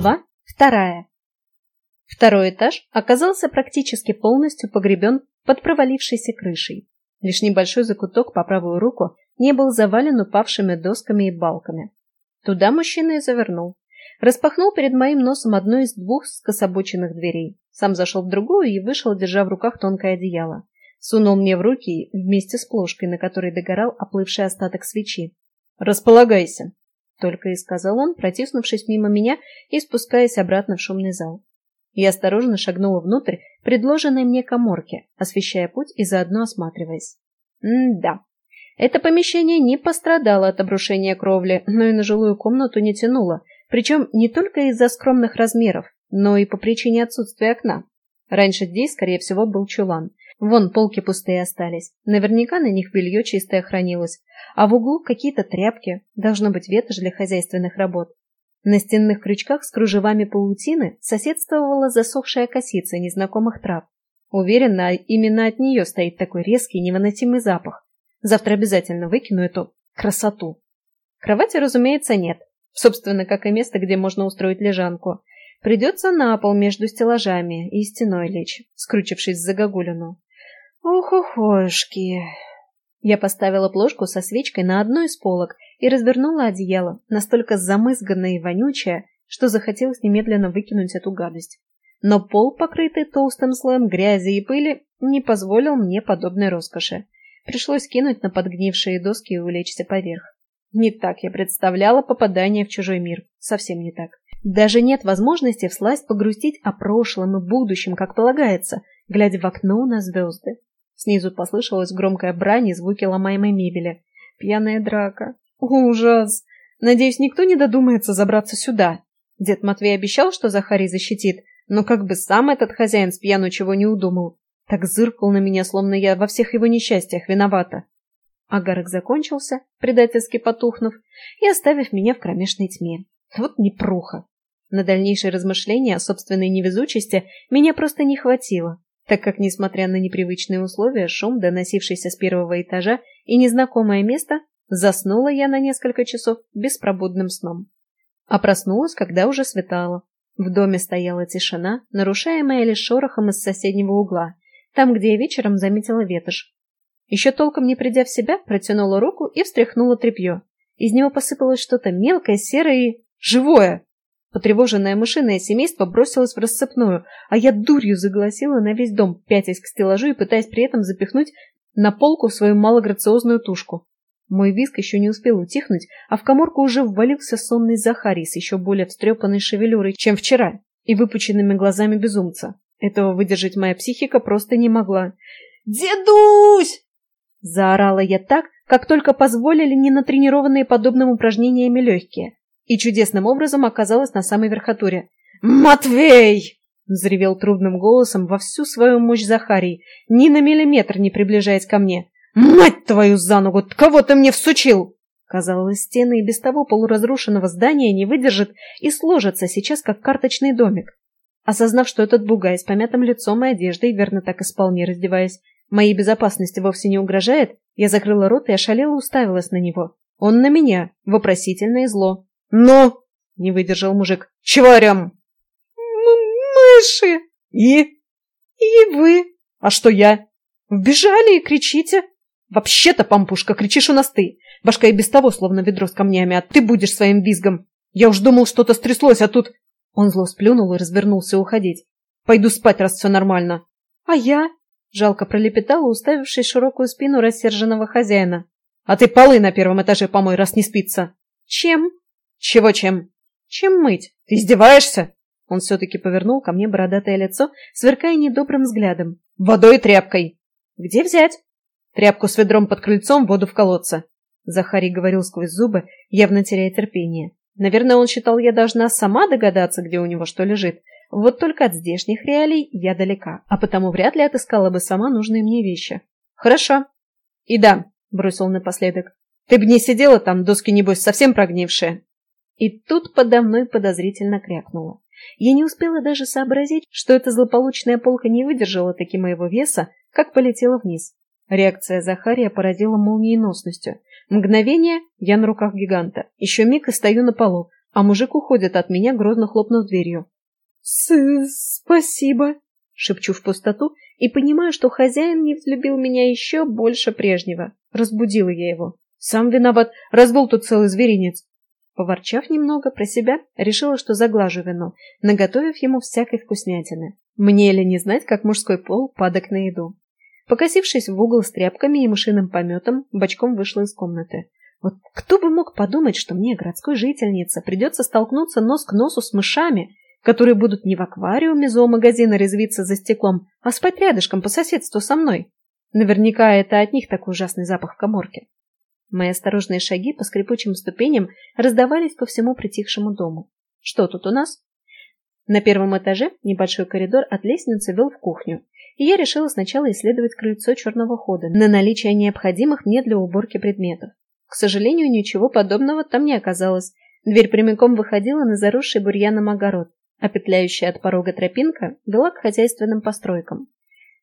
Глава вторая. Второй этаж оказался практически полностью погребен под провалившейся крышей. Лишь небольшой закуток по правую руку не был завален упавшими досками и балками. Туда мужчина и завернул. Распахнул перед моим носом одну из двух скособоченных дверей. Сам зашел в другую и вышел, держа в руках тонкое одеяло. Сунул мне в руки вместе с плошкой, на которой догорал оплывший остаток свечи. «Располагайся», только и сказал он, протиснувшись мимо меня и спускаясь обратно в шумный зал. Я осторожно шагнула внутрь предложенной мне коморки, освещая путь и заодно осматриваясь. М-да. Это помещение не пострадало от обрушения кровли, но и на жилую комнату не тянуло, причем не только из-за скромных размеров, но и по причине отсутствия окна. Раньше здесь, скорее всего, был чулан. Вон полки пустые остались. Наверняка на них белье чистое хранилось. А в углу какие-то тряпки. Должно быть ветошь для хозяйственных работ. На стенных крючках с кружевами паутины соседствовала засохшая косица незнакомых трав. Уверена, именно от нее стоит такой резкий, невыносимый запах. Завтра обязательно выкину эту красоту. Кровати, разумеется, нет. Собственно, как и место, где можно устроить лежанку. Придется на пол между стеллажами и стеной лечь, скручившись за гагулину. Ох-охошки. Я поставила плошку со свечкой на одну из полок и развернула одеяло, настолько замызганное и вонючее, что захотелось немедленно выкинуть эту гадость. Но пол, покрытый толстым слоем грязи и пыли, не позволил мне подобной роскоши. Пришлось кинуть на подгнившие доски и улечься поверх. Не так я представляла попадание в чужой мир. Совсем не так. Даже нет возможности всласть погрустить о прошлом и будущем, как полагается, глядя в окно на звезды. Снизу послышалась громкая брань и звуки ломаемой мебели. Пьяная драка. Ужас! Надеюсь, никто не додумается забраться сюда. Дед Матвей обещал, что Захарий защитит, но как бы сам этот хозяин с пьяну чего не удумал. Так зыркал на меня, словно я во всех его несчастьях виновата. Агарок закончился, предательски потухнув, и оставив меня в кромешной тьме. Вот непруха. На дальнейшие размышления о собственной невезучести меня просто не хватило так как, несмотря на непривычные условия, шум, доносившийся с первого этажа, и незнакомое место, заснула я на несколько часов беспробудным сном. А проснулась, когда уже светало. В доме стояла тишина, нарушаемая лишь шорохом из соседнего угла, там, где я вечером заметила ветошь. Еще толком не придя в себя, протянула руку и встряхнула тряпье. Из него посыпалось что-то мелкое, серое и... живое! Потревоженное мышиное семейство бросилось в рассыпную, а я дурью загласила на весь дом, пятясь к стеллажу и пытаясь при этом запихнуть на полку свою малограциозную тушку. Мой виск еще не успел утихнуть, а в коморку уже ввалился сонный Захарий с еще более встрепанной шевелюрой, чем вчера, и выпученными глазами безумца. Этого выдержать моя психика просто не могла. «Дедусь!» Заорала я так, как только позволили ненатренированные подобным упражнениями легкие и чудесным образом оказалась на самой верхотуре. «Матвей!» — взревел трудным голосом во всю свою мощь Захарий, ни на миллиметр не приближаясь ко мне. «Мать твою за ногу! Кого ты мне всучил?» Казалось, стены и без того полуразрушенного здания не выдержат и сложатся сейчас, как карточный домик. Осознав, что этот бугай с помятым лицом и одеждой, верно так и спал, не раздеваясь, моей безопасности вовсе не угрожает, я закрыла рот и ошалела уставилась на него. Он на меня, вопросительно и зло. «Ну?» — не выдержал мужик. «Чего орем?» «Мыши!» «И?» «И вы?» «А что я?» «Вбежали и кричите!» «Вообще-то, пампушка, кричишь у нас ты. Башка и без того словно ведро с камнями, а ты будешь своим визгом. Я уж думал, что-то стряслось, а тут...» Он зло сплюнул и развернулся уходить. «Пойду спать, раз все нормально». «А я?» — жалко пролепетала, уставившись широкую спину рассерженного хозяина. «А ты полы на первом этаже помой, раз не спится». «Чем?» «Чего чем?» «Чем мыть? Ты издеваешься?» Он все-таки повернул ко мне бородатое лицо, сверкая недобрым взглядом. «Водой и тряпкой!» «Где взять?» «Тряпку с ведром под крыльцом, воду в колодце!» Захарий говорил сквозь зубы, явно теряя терпение. Наверное, он считал, я должна сама догадаться, где у него что лежит. Вот только от здешних реалий я далека, а потому вряд ли отыскала бы сама нужные мне вещи. «Хорошо». «И да», — бросил напоследок, — «ты б не сидела там, доски, небось, совсем прогнившие». И тут подо мной подозрительно крякнуло. Я не успела даже сообразить, что эта злополучная полка не выдержала таки моего веса, как полетела вниз. Реакция Захария поразила молниеносностью. Мгновение — я на руках гиганта. Еще миг и стою на полу, а мужик уходит от меня, грозно хлопнув дверью. «Спасибо», — шепчу в пустоту и понимаю, что хозяин не взлюбил меня еще больше прежнего. Разбудила я его. Сам виноват, развел тут целый зверинец. Поворчав немного про себя, решила, что заглажу вино, наготовив ему всякой вкуснятины. Мне ли не знать, как мужской пол падок на еду. Покосившись в угол с тряпками и мышиным пометом, бочком вышла из комнаты. Вот кто бы мог подумать, что мне, городской жительнице, придется столкнуться нос к носу с мышами, которые будут не в аквариуме зоомагазина резвиться за стеклом, а спать рядышком по соседству со мной. Наверняка это от них такой ужасный запах в коморке. Мои осторожные шаги по скрипучим ступеням раздавались по всему притихшему дому. Что тут у нас? На первом этаже небольшой коридор от лестницы вел в кухню, и я решила сначала исследовать крыльцо черного хода на наличие необходимых мне для уборки предметов. К сожалению, ничего подобного там не оказалось. Дверь прямиком выходила на заросший бурьяном огород, а петляющая от порога тропинка вела к хозяйственным постройкам.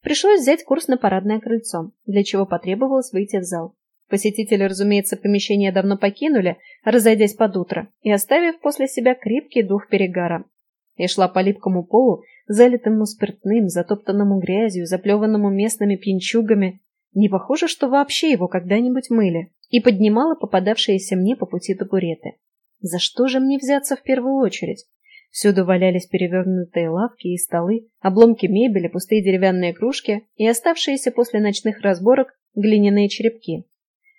Пришлось взять курс на парадное крыльцо, для чего потребовалось выйти в зал. Посетители, разумеется, помещение давно покинули, разойдясь под утро и оставив после себя крепкий дух перегара. Я шла по липкому полу, залитому спиртным, затоптанному грязью, заплеванному местными пьянчугами. Не похоже, что вообще его когда-нибудь мыли. И поднимала попадавшиеся мне по пути табуреты. За что же мне взяться в первую очередь? Всюду валялись перевернутые лавки и столы, обломки мебели, пустые деревянные кружки и оставшиеся после ночных разборок глиняные черепки.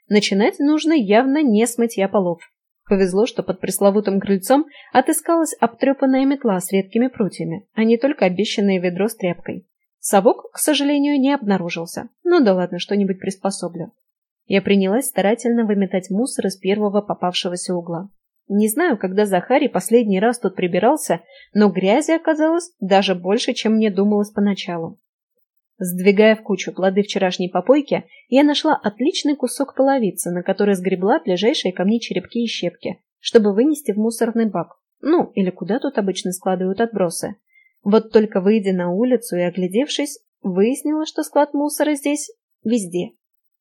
Начинать нужно явно не с мытья полов. Повезло, что под пресловутым крыльцом отыскалась обтрепанная метла с редкими прутьями, а не только обещанное ведро с тряпкой. Совок, к сожалению, не обнаружился. Ну да ладно, что-нибудь приспособлю. Я принялась старательно выметать мусор из первого попавшегося угла. Не знаю, когда Захарий последний раз тут прибирался, но грязи оказалось даже больше, чем мне думалось поначалу. Сдвигая в кучу плоды вчерашней попойки, я нашла отличный кусок половицы, на который сгребла ближайшие ко мне черепки и щепки, чтобы вынести в мусорный бак. Ну, или куда тут обычно складывают отбросы. Вот только выйдя на улицу и оглядевшись, выяснила, что склад мусора здесь везде.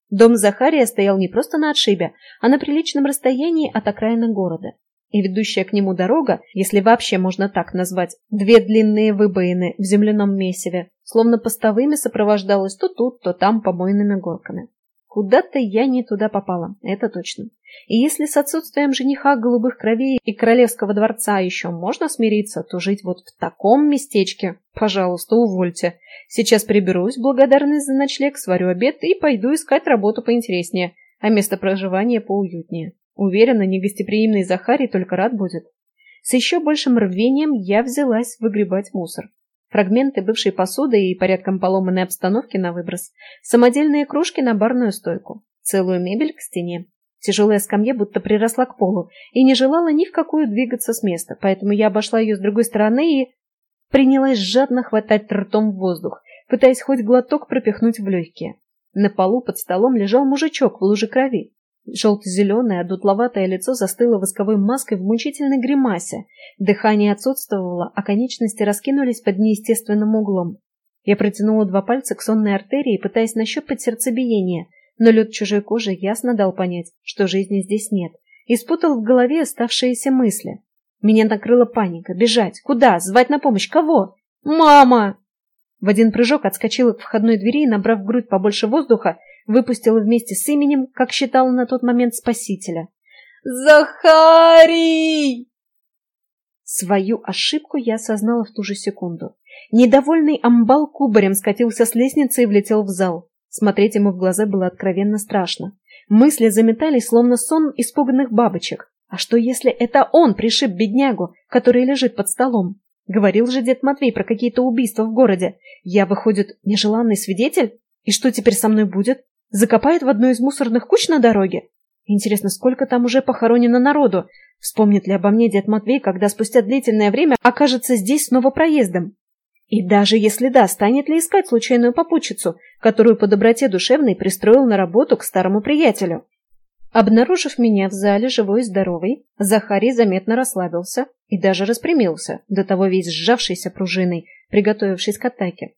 Дом Захария стоял не просто на отшибе, а на приличном расстоянии от окраины города и ведущая к нему дорога, если вообще можно так назвать, две длинные выбоины в земляном месиве, словно постовыми сопровождалась то тут, то там помойными горками. Куда-то я не туда попала, это точно. И если с отсутствием жениха голубых кровей и королевского дворца еще можно смириться, то жить вот в таком местечке, пожалуйста, увольте. Сейчас приберусь, благодарность за ночлег, сварю обед и пойду искать работу поинтереснее, а место проживания поуютнее. Уверена, негостеприимный Захарий только рад будет. С еще большим рвением я взялась выгребать мусор. Фрагменты бывшей посуды и порядком поломанной обстановки на выброс. Самодельные кружки на барную стойку. Целую мебель к стене. Тяжелая скамья будто приросла к полу и не желала ни в какую двигаться с места, поэтому я обошла ее с другой стороны и принялась жадно хватать ртом в воздух, пытаясь хоть глоток пропихнуть в легкие. На полу под столом лежал мужичок в луже крови. Желто-зеленое, одутловатое лицо застыло восковой маской в мучительной гримасе. Дыхание отсутствовало, а конечности раскинулись под неестественным углом. Я протянула два пальца к сонной артерии, пытаясь нащупать сердцебиение, но лед чужой кожи ясно дал понять, что жизни здесь нет, и спутал в голове оставшиеся мысли. Меня накрыла паника. Бежать? Куда? Звать на помощь? Кого? «Мама!» В один прыжок отскочила к входной двери и, набрав в грудь побольше воздуха, выпустила вместе с именем, как считала на тот момент, спасителя. «Захарий!» Свою ошибку я осознала в ту же секунду. Недовольный амбал кубарем скатился с лестницы и влетел в зал. Смотреть ему в глаза было откровенно страшно. Мысли заметались, словно сон испуганных бабочек. А что, если это он пришиб беднягу, который лежит под столом? Говорил же дед Матвей про какие-то убийства в городе. Я, выходит, нежеланный свидетель? И что теперь со мной будет? Закопает в одной из мусорных куч на дороге? Интересно, сколько там уже похоронено народу? Вспомнит ли обо мне дед Матвей, когда спустя длительное время окажется здесь снова проездом? И даже если да, станет ли искать случайную попутчицу, которую по доброте душевной пристроил на работу к старому приятелю? Обнаружив меня в зале живой и здоровой, Захарий заметно расслабился и даже распрямился, до того весь сжавшийся пружиной, приготовившись к атаке.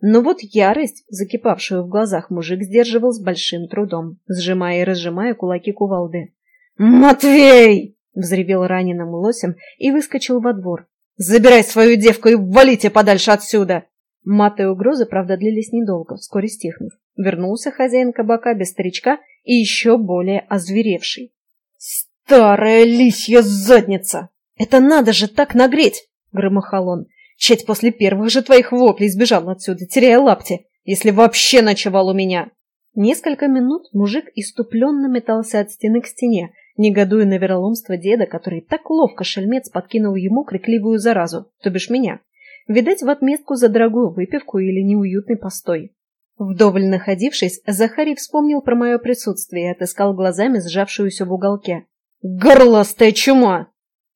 Но вот ярость, закипавшую в глазах, мужик сдерживал с большим трудом, сжимая и разжимая кулаки кувалды. «Матвей!» Взревел раненым лосем и выскочил во двор. «Забирай свою девку и валите подальше отсюда!» Маты и угрозы, правда, длились недолго, вскоре стихнув. Вернулся хозяин кабака без старичка и еще более озверевший. «Старая лисья задница! Это надо же так нагреть!» — громыхал он. «Чать после первых же твоих воплей сбежал отсюда, теряя лапти, если вообще ночевал у меня!» Несколько минут мужик иступленно метался от стены к стене, негодуя на вероломство деда, который так ловко шельмец подкинул ему крикливую заразу, то бишь меня. Видать, в отметку за дорогую выпивку или неуютный постой. Вдоволь находившись, Захарий вспомнил про мое присутствие и отыскал глазами сжавшуюся в уголке. «Горластая чума!»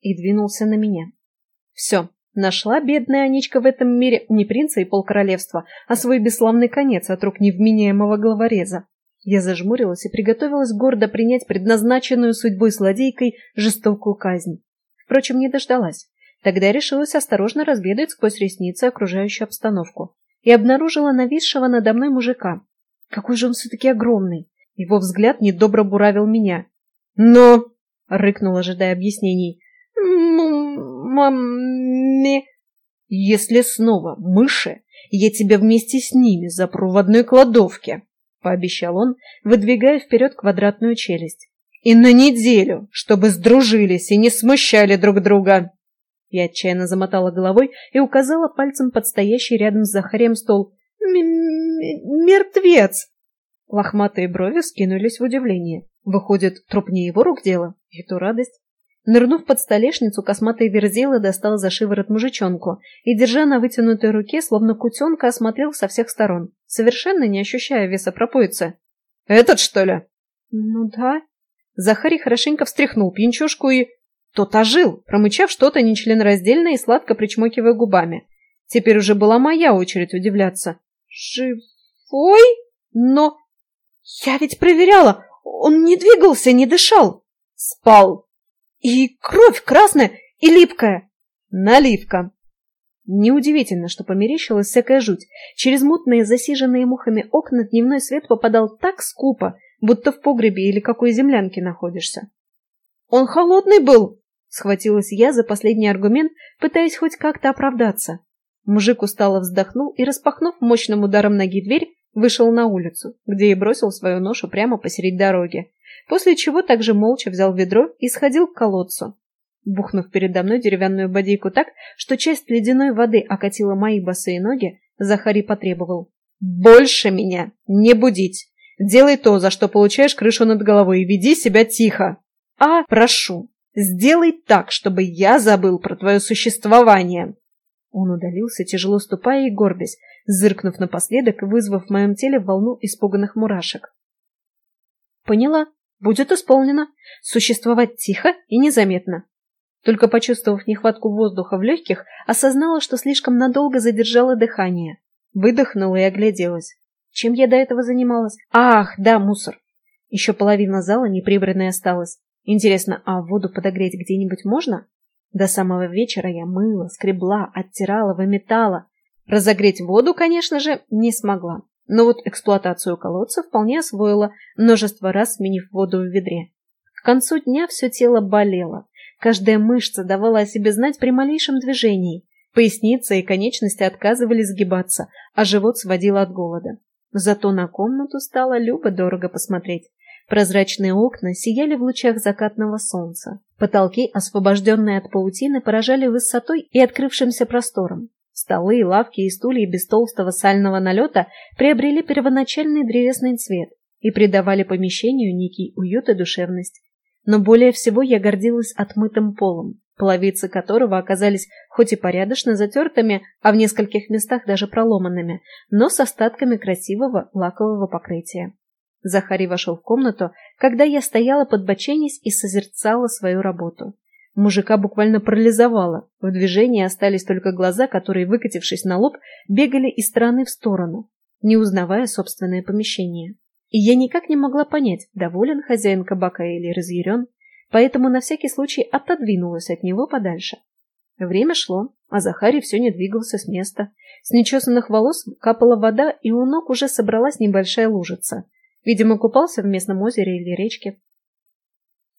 и двинулся на меня. Все, нашла бедная Аничка в этом мире не принца и полкоролевства, а свой бесславный конец от рук невменяемого главореза. Я зажмурилась и приготовилась гордо принять предназначенную судьбой злодейкой жестокую казнь. Впрочем, не дождалась. Тогда решилась осторожно разведать сквозь ресницы окружающую обстановку и обнаружила нависшего надо мной мужика. Какой же он все-таки огромный! Его взгляд недобро буравил меня. «Но!» — рыкнул, ожидая объяснений. «Маме...» «Если снова мыши, я тебя вместе с ними запру в одной кладовке», — пообещал он, выдвигая вперед квадратную челюсть. «И на неделю, чтобы сдружились и не смущали друг друга». Я отчаянно замотала головой и указала пальцем под стоящий рядом с Захарием стол. «Мертвец!» Лохматые брови скинулись в удивление. Выходит, труп не его рук дело? И то радость. Нырнув под столешницу, косматый верзила достал за шиворот мужичонку и, держа на вытянутой руке, словно кутенка, осмотрел со всех сторон, совершенно не ощущая веса пропоица. «Этот, что ли?» «Ну да». Захарий хорошенько встряхнул пьянчушку и тот ожил, промычав что-то нечленораздельное и сладко причмокивая губами. Теперь уже была моя очередь удивляться. «Живой? Но... Я ведь проверяла! Он не двигался, не дышал!» «Спал!» «И кровь красная и липкая!» «Наливка!» Неудивительно, что померещилась всякая жуть. Через мутные, засиженные мухами окна дневной свет попадал так скупо, будто в погребе или какой землянке находишься. «Он холодный был!» Схватилась я за последний аргумент, пытаясь хоть как-то оправдаться. Мужик устало вздохнул и, распахнув мощным ударом ноги дверь, вышел на улицу, где и бросил свою ношу прямо посередине дороги, после чего также молча взял ведро и сходил к колодцу. Бухнув передо мной деревянную бодейку так, что часть ледяной воды окатила мои босые ноги, Захари потребовал. «Больше меня не будить! Делай то, за что получаешь крышу над головой, и веди себя тихо! А, прошу, Сделай так, чтобы я забыл про твое существование. Он удалился, тяжело ступая и горбясь, зыркнув напоследок и вызвав в моем теле волну испуганных мурашек. Поняла. Будет исполнено. Существовать тихо и незаметно. Только почувствовав нехватку воздуха в легких, осознала, что слишком надолго задержала дыхание. Выдохнула и огляделась. Чем я до этого занималась? Ах, да, мусор. Еще половина зала неприбранной осталась. Интересно, а воду подогреть где-нибудь можно? До самого вечера я мыла, скребла, оттирала, выметала. Разогреть воду, конечно же, не смогла. Но вот эксплуатацию колодца вполне освоила, множество раз сменив воду в ведре. К концу дня все тело болело. Каждая мышца давала о себе знать при малейшем движении. Поясница и конечности отказывались сгибаться, а живот сводило от голода. Зато на комнату стало любо-дорого посмотреть. Прозрачные окна сияли в лучах закатного солнца. Потолки, освобожденные от паутины, поражали высотой и открывшимся простором. Столы, лавки и стулья без толстого сального налета приобрели первоначальный древесный цвет и придавали помещению некий уют и душевность. Но более всего я гордилась отмытым полом, половицы которого оказались хоть и порядочно затертыми, а в нескольких местах даже проломанными, но с остатками красивого лакового покрытия. Захарий вошел в комнату, когда я стояла под боченись и созерцала свою работу. Мужика буквально парализовало. В движении остались только глаза, которые, выкатившись на лоб, бегали из стороны в сторону, не узнавая собственное помещение. И я никак не могла понять, доволен хозяин кабака или разъярен, поэтому на всякий случай отодвинулась от него подальше. Время шло, а Захарий все не двигался с места. С нечесанных волос капала вода, и у ног уже собралась небольшая лужица. Видимо, купался в местном озере или речке.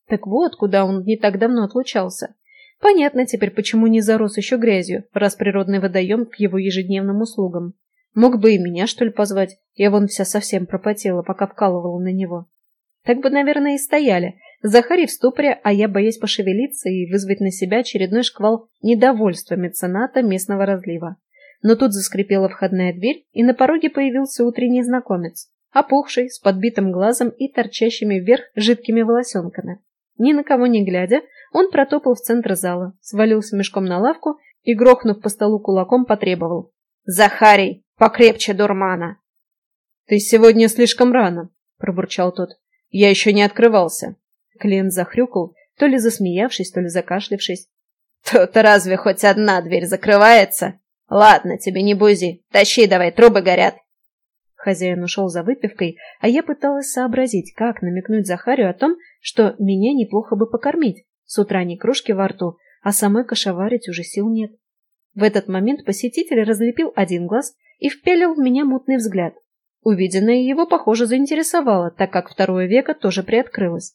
Так вот, куда он не так давно отлучался. Понятно теперь, почему не зарос еще грязью, раз природный водоем к его ежедневным услугам. Мог бы и меня, что ли, позвать. Я вон вся совсем пропотела, пока вкалывала на него. Так бы, наверное, и стояли. Захарий в ступоре, а я боясь пошевелиться и вызвать на себя очередной шквал недовольства мецената местного разлива. Но тут заскрипела входная дверь, и на пороге появился утренний знакомец, опухший, с подбитым глазом и торчащими вверх жидкими волосенками. Ни на кого не глядя, он протопал в центр зала, свалился мешком на лавку и, грохнув по столу кулаком, потребовал. «Захарий, Покрепче, дурмана. Ты сегодня слишком рано, пробурчал тот. Я еще не открывался. Клиент захрюкал, то ли засмеявшись, то ли закашлявшись. Тут разве хоть одна дверь закрывается? Ладно, тебе не бузи. Тащи давай, трубы горят. Хозяин ушел за выпивкой, а я пыталась сообразить, как намекнуть Захарию о том, что меня неплохо бы покормить. С утра ни кружки во рту, а самой кошеварить уже сил нет. В этот момент посетитель разлепил один глаз и впялил в меня мутный взгляд. Увиденное его, похоже, заинтересовало, так как второе веко тоже приоткрылось.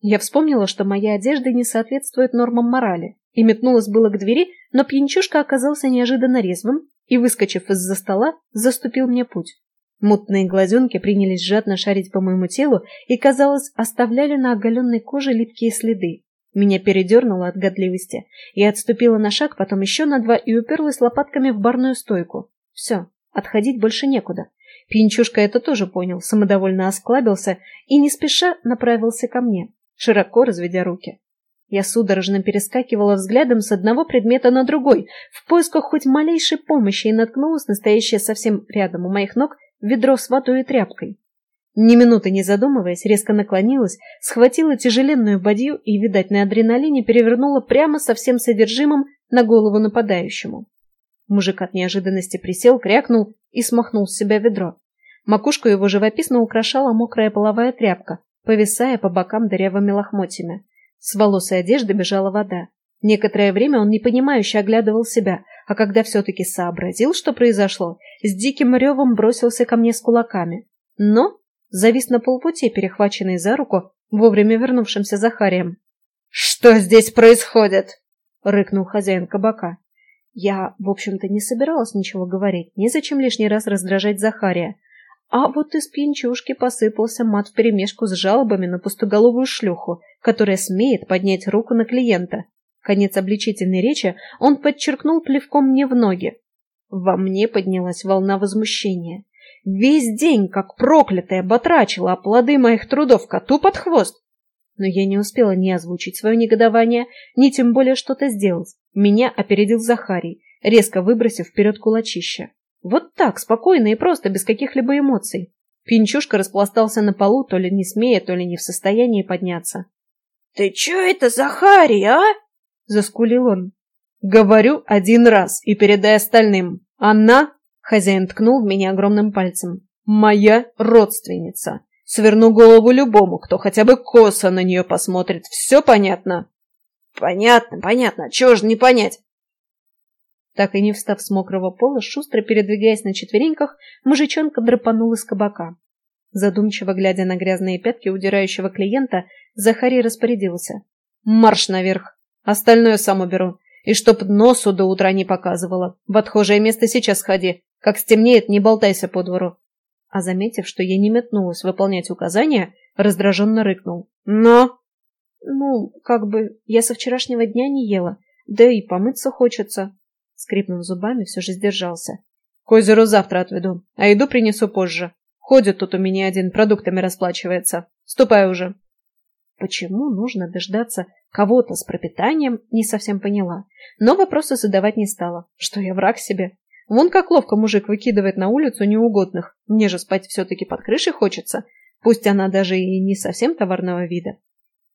Я вспомнила, что моя одежда не соответствует нормам морали, и метнулась было к двери, но пьянчушка оказался неожиданно резвым и, выскочив из-за стола, заступил мне путь. Мутные глазенки принялись жадно шарить по моему телу и, казалось, оставляли на оголенной коже липкие следы. Меня передернуло от годливости. Я отступила на шаг, потом еще на два и уперлась лопатками в барную стойку. Все, отходить больше некуда. Пинчушка это тоже понял, самодовольно осклабился и не спеша направился ко мне, широко разведя руки. Я судорожно перескакивала взглядом с одного предмета на другой, в поисках хоть малейшей помощи и наткнулась настоящее совсем рядом у моих ног ведро с водой и тряпкой. Ни минуты не задумываясь, резко наклонилась, схватила тяжеленную бадью и, видать, на адреналине перевернула прямо со всем содержимым на голову нападающему. Мужик от неожиданности присел, крякнул и смахнул с себя ведро. Макушку его живописно украшала мокрая половая тряпка, повисая по бокам дырявыми лохмотьями. С волос и одежды бежала вода. Некоторое время он непонимающе оглядывал себя, а когда все-таки сообразил, что произошло, с диким ревом бросился ко мне с кулаками. Но завис на полпути, перехваченный за руку, вовремя вернувшимся Захарием. «Что здесь происходит?» — рыкнул хозяин кабака. Я, в общем-то, не собиралась ничего говорить, незачем лишний раз раздражать Захария. А вот из пьянчушки посыпался мат вперемешку с жалобами на пустоголовую шлюху, которая смеет поднять руку на клиента. Конец обличительной речи он подчеркнул плевком мне в ноги. Во мне поднялась волна возмущения. Весь день, как проклятая, батрачила, а плоды моих трудов коту под хвост. Но я не успела ни озвучить свое негодование, ни тем более что-то сделать. Меня опередил Захарий, резко выбросив вперед кулачище. Вот так, спокойно и просто, без каких-либо эмоций. Пинчушка распластался на полу, то ли не смея, то ли не в состоянии подняться. — Ты чё это, Захарий, а? — заскулил он. — Говорю один раз и передай остальным. Она, — хозяин ткнул в меня огромным пальцем, — моя родственница. Сверну голову любому, кто хотя бы косо на нее посмотрит. Все понятно? Понятно, понятно. Чего же не понять? Так и не встав с мокрого пола, шустро передвигаясь на четвереньках, мужичонка драпанул из кабака. Задумчиво глядя на грязные пятки удирающего клиента, Захарий распорядился. «Марш наверх! Остальное сам уберу. И чтоб носу до утра не показывало. В отхожее место сейчас ходи. Как стемнеет, не болтайся по двору а заметив, что я не метнулась выполнять указания, раздраженно рыкнул. «Но...» «Ну, как бы, я со вчерашнего дня не ела, да и помыться хочется». Скрипнув зубами, все же сдержался. «К озеру завтра отведу, а еду принесу позже. Ходит тут у меня один, продуктами расплачивается. Ступай уже». Почему нужно дождаться кого-то с пропитанием, не совсем поняла. Но вопросы задавать не стала. Что я враг себе? Вон как ловко мужик выкидывает на улицу неугодных. Мне же спать все-таки под крышей хочется. Пусть она даже и не совсем товарного вида.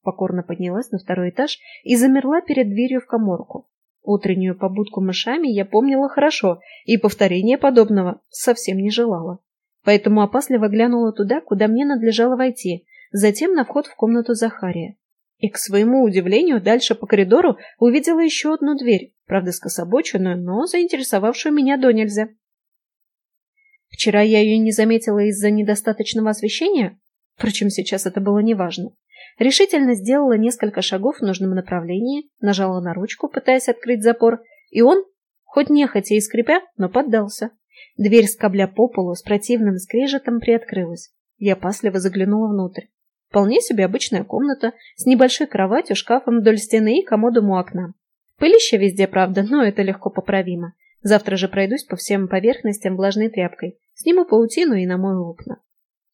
Покорно поднялась на второй этаж и замерла перед дверью в коморку. Утреннюю побудку мышами я помнила хорошо и повторения подобного совсем не желала. Поэтому опасливо глянула туда, куда мне надлежало войти, затем на вход в комнату Захария. И, к своему удивлению, дальше по коридору увидела еще одну дверь, правда скособоченную, но заинтересовавшую меня до нельзя. Вчера я ее не заметила из-за недостаточного освещения, впрочем, сейчас это было неважно. решительно сделала несколько шагов в нужном направлении, нажала на ручку, пытаясь открыть запор, и он, хоть нехотя и скрипя, но поддался. Дверь скобля по полу с противным скрежетом приоткрылась. Я опасливо заглянула внутрь. Вполне себе обычная комната с небольшой кроватью, шкафом вдоль стены и комодом у окна. Пылище везде, правда, но это легко поправимо. Завтра же пройдусь по всем поверхностям влажной тряпкой, сниму паутину и намою окна.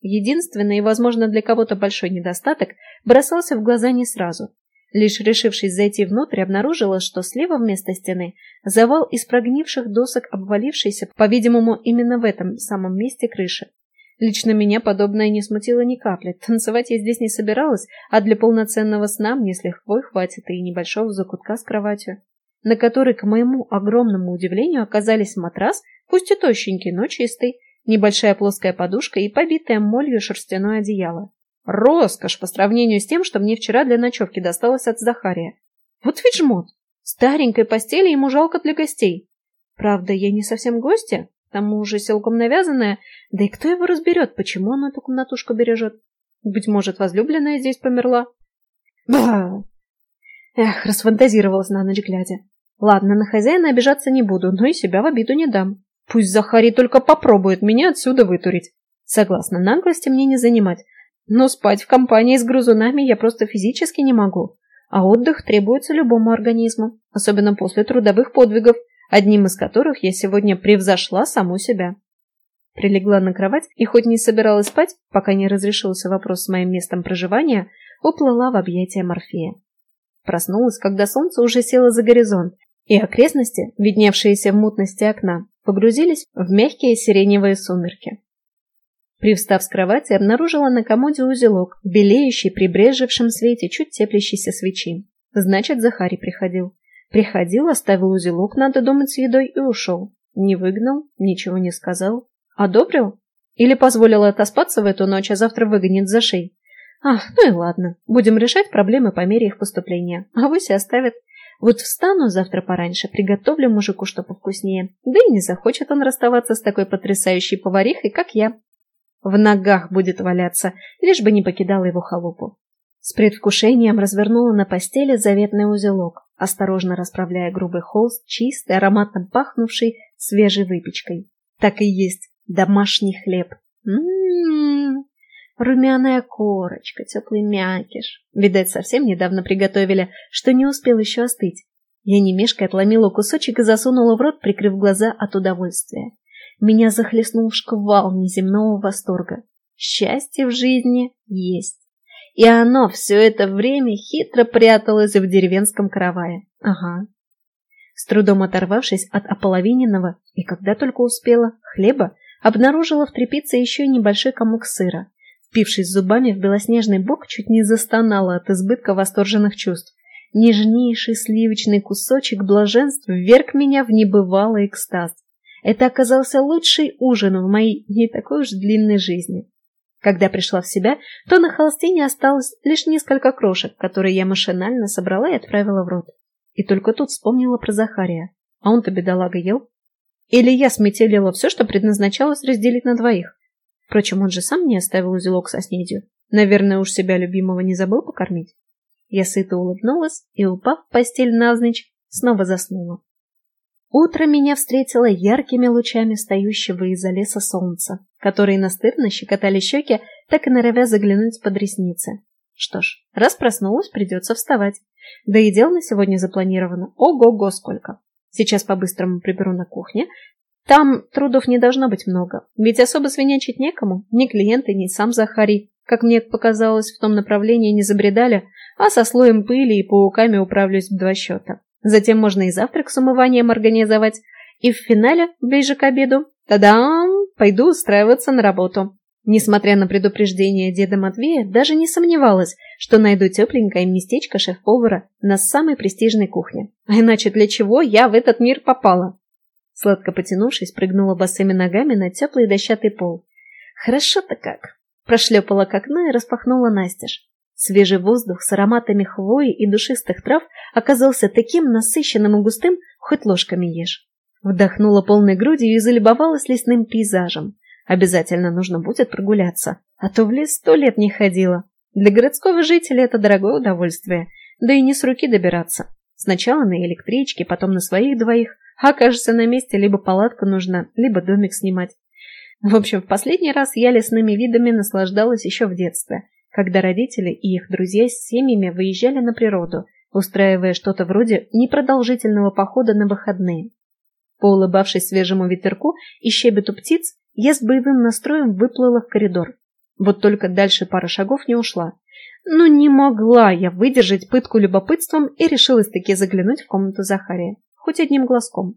Единственный и, возможно, для кого-то большой недостаток бросался в глаза не сразу. Лишь решившись зайти внутрь, обнаружила, что слева вместо стены завал из прогнивших досок, обвалившийся, по-видимому, именно в этом самом месте крыши. Лично меня подобное не смутило ни капли. Танцевать я здесь не собиралась, а для полноценного сна мне с лихвой хватит и небольшого закутка с кроватью, на которой, к моему огромному удивлению, оказались матрас, пусть и тощенький, но чистый, небольшая плоская подушка и побитое молью шерстяное одеяло. Роскошь по сравнению с тем, что мне вчера для ночевки досталось от Захария. Вот ведь жмот! Старенькой постели ему жалко для гостей. Правда, я не совсем гостья, тому же силком навязанная, да и кто его разберет, почему он эту комнатушку бережет? Быть может, возлюбленная здесь померла? Ба! Эх, расфантазировалась на ночь глядя. Ладно, на хозяина обижаться не буду, но и себя в обиду не дам. Пусть Захарий только попробует меня отсюда вытурить. Согласна, наглости мне не занимать. Но спать в компании с грызунами я просто физически не могу. А отдых требуется любому организму, особенно после трудовых подвигов, одним из которых я сегодня превзошла саму себя. Прилегла на кровать и хоть не собиралась спать, пока не разрешился вопрос с моим местом проживания, уплыла в объятия Морфея. Проснулась, когда солнце уже село за горизонт, и окрестности, видневшиеся в мутности окна, погрузились в мягкие сиреневые сумерки. Привстав с кровати, обнаружила на комоде узелок, белеющий при брежевшем свете чуть теплящейся свечи. Значит, Захарий приходил. Приходил, оставил узелок, надо думать, с едой и ушел. Не выгнал, ничего не сказал. Одобрил? Или позволил отоспаться в эту ночь, а завтра выгонит за шеи? Ах, ну и ладно. Будем решать проблемы по мере их поступления. А вось и оставят. Вот встану завтра пораньше, приготовлю мужику что повкуснее. Да и не захочет он расставаться с такой потрясающей поварихой, как я. В ногах будет валяться, лишь бы не покидала его халупу. С предвкушением развернула на постели заветный узелок, осторожно расправляя грубый холст, чистый, ароматно пахнувший свежей выпечкой. Так и есть, домашний хлеб. М-м-м, румяная корочка, теплый мякиш. Видать, совсем недавно приготовили, что не успел еще остыть. Я не мешкая отломила кусочек и засунула в рот, прикрыв глаза от удовольствия. Меня захлестнул шквал неземного восторга. Счастье в жизни есть. И оно все это время хитро пряталось в деревенском каравае. Ага. С трудом оторвавшись от ополовиненного, и когда только успела, хлеба, обнаружила в трепице еще небольшой комок сыра. Впившись зубами в белоснежный бок, чуть не застонала от избытка восторженных чувств. Нежнейший сливочный кусочек блаженства вверг меня в небывалый экстаз. Это оказался лучший ужин в моей не такой уж длинной жизни. Когда пришла в себя, то на холсте не осталось лишь несколько крошек, которые я машинально собрала и отправила в рот. И только тут вспомнила про Захария. А он-то бедолага ел. Или я сметелила все, что предназначалось разделить на двоих. Впрочем, он же сам не оставил узелок со снедью. Наверное, уж себя любимого не забыл покормить. Я сыто улыбнулась и, упав в постель навзничь, снова заснула. Утро меня встретило яркими лучами встающего из-за леса солнца, которые настырно щекотали щеки, так и норовя заглянуть под ресницы. Что ж, раз проснулась, придется вставать. Да и дел на сегодня запланировано. Ого-го сколько! Сейчас по-быстрому приберу на кухне. Там трудов не должно быть много, ведь особо свинячить некому, ни клиенты, ни сам Захарий, как мне показалось, в том направлении не забредали, а со слоем пыли и пауками управлюсь в два счета. Затем можно и завтрак с умыванием организовать. И в финале, ближе к обеду, тадам, пойду устраиваться на работу. Несмотря на предупреждение деда Матвея, даже не сомневалась, что найду тепленькое местечко шеф-повара на самой престижной кухне. А иначе для чего я в этот мир попала? Сладко потянувшись, прыгнула босыми ногами на теплый дощатый пол. Хорошо-то как. Прошлепала к окну и распахнула настежь. Свежий воздух с ароматами хвои и душистых трав оказался таким насыщенным и густым, хоть ложками ешь. Вдохнула полной грудью и залюбовалась лесным пейзажем. Обязательно нужно будет прогуляться, а то в лес сто лет не ходила. Для городского жителя это дорогое удовольствие, да и не с руки добираться. Сначала на электричке, потом на своих двоих, а окажется на месте либо палатка нужна, либо домик снимать. В общем, в последний раз я лесными видами наслаждалась еще в детстве, когда родители и их друзья с семьями выезжали на природу, устраивая что-то вроде непродолжительного похода на выходные. Поулыбавшись свежему ветерку и щебету птиц, я с боевым настроем выплыла в коридор. Вот только дальше пара шагов не ушла. Ну не могла я выдержать пытку любопытством и решилась таки заглянуть в комнату Захария, хоть одним глазком.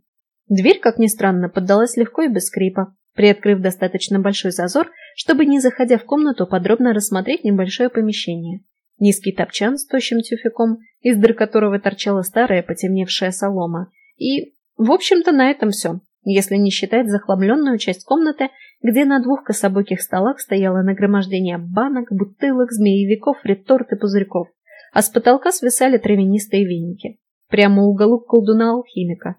Дверь, как ни странно, поддалась легко и без скрипа, приоткрыв достаточно большой зазор, чтобы, не заходя в комнату, подробно рассмотреть небольшое помещение. Низкий топчан с тощим тюфяком, из дыр которого торчала старая потемневшая солома. И, в общем-то, на этом все, если не считать захламленную часть комнаты, где на двух кособоких столах стояло нагромождение банок, бутылок, змеевиков, реторт и пузырьков, а с потолка свисали травянистые веники. Прямо уголок колдуна-алхимика.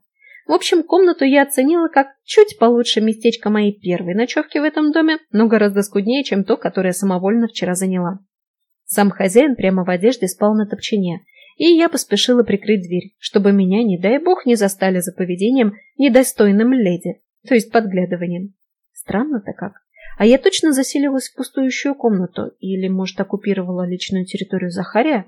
В общем, комнату я оценила как чуть получше местечко моей первой ночевки в этом доме, но гораздо скуднее, чем то, которое самовольно вчера заняла. Сам хозяин прямо в одежде спал на топчине, и я поспешила прикрыть дверь, чтобы меня, не дай бог, не застали за поведением недостойным леди, то есть подглядыванием. Странно-то как. А я точно заселилась в пустующую комнату или, может, оккупировала личную территорию Захария?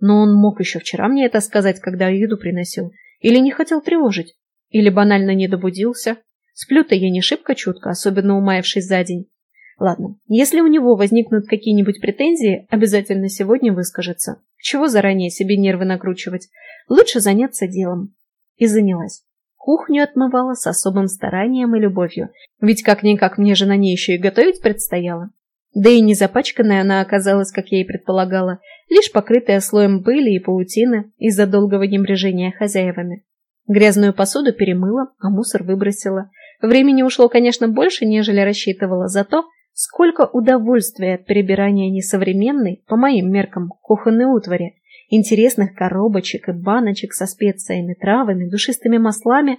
Но он мог еще вчера мне это сказать, когда еду приносил. Или не хотел тревожить. Или банально не добудился. Сплю-то я не шибко чутко, особенно умаявшись за день. Ладно, если у него возникнут какие-нибудь претензии, обязательно сегодня выскажется. Чего заранее себе нервы накручивать? Лучше заняться делом. И занялась. Кухню отмывала с особым старанием и любовью, ведь как-никак мне же на ней еще и готовить предстояло. Да и не запачканная она оказалась, как я и предполагала, лишь покрытая слоем пыли и паутины из-за долгого небрежения хозяевами. Грязную посуду перемыла, а мусор выбросила. Времени ушло, конечно, больше, нежели рассчитывала, зато Сколько удовольствия от перебирания несовременной, по моим меркам, кухонной утвари, интересных коробочек и баночек со специями, травами, душистыми маслами.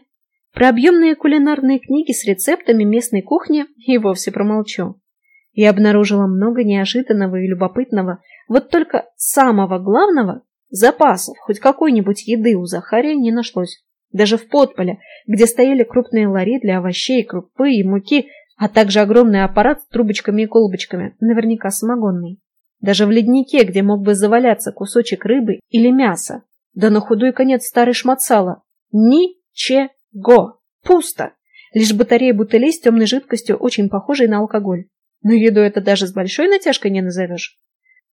Про объемные кулинарные книги с рецептами местной кухни и вовсе промолчу. Я обнаружила много неожиданного и любопытного, вот только самого главного – запасов хоть какой-нибудь еды у Захария не нашлось. Даже в подполе, где стояли крупные лари для овощей, крупы и муки, а также огромный аппарат с трубочками и колбочками, наверняка самогонный. Даже в леднике, где мог бы заваляться кусочек рыбы или мяса, да на худой конец старый шмат сала. Ничего. Пусто. Лишь батарея бутылей с темной жидкостью, очень похожей на алкоголь. Но еду это даже с большой натяжкой не назовешь.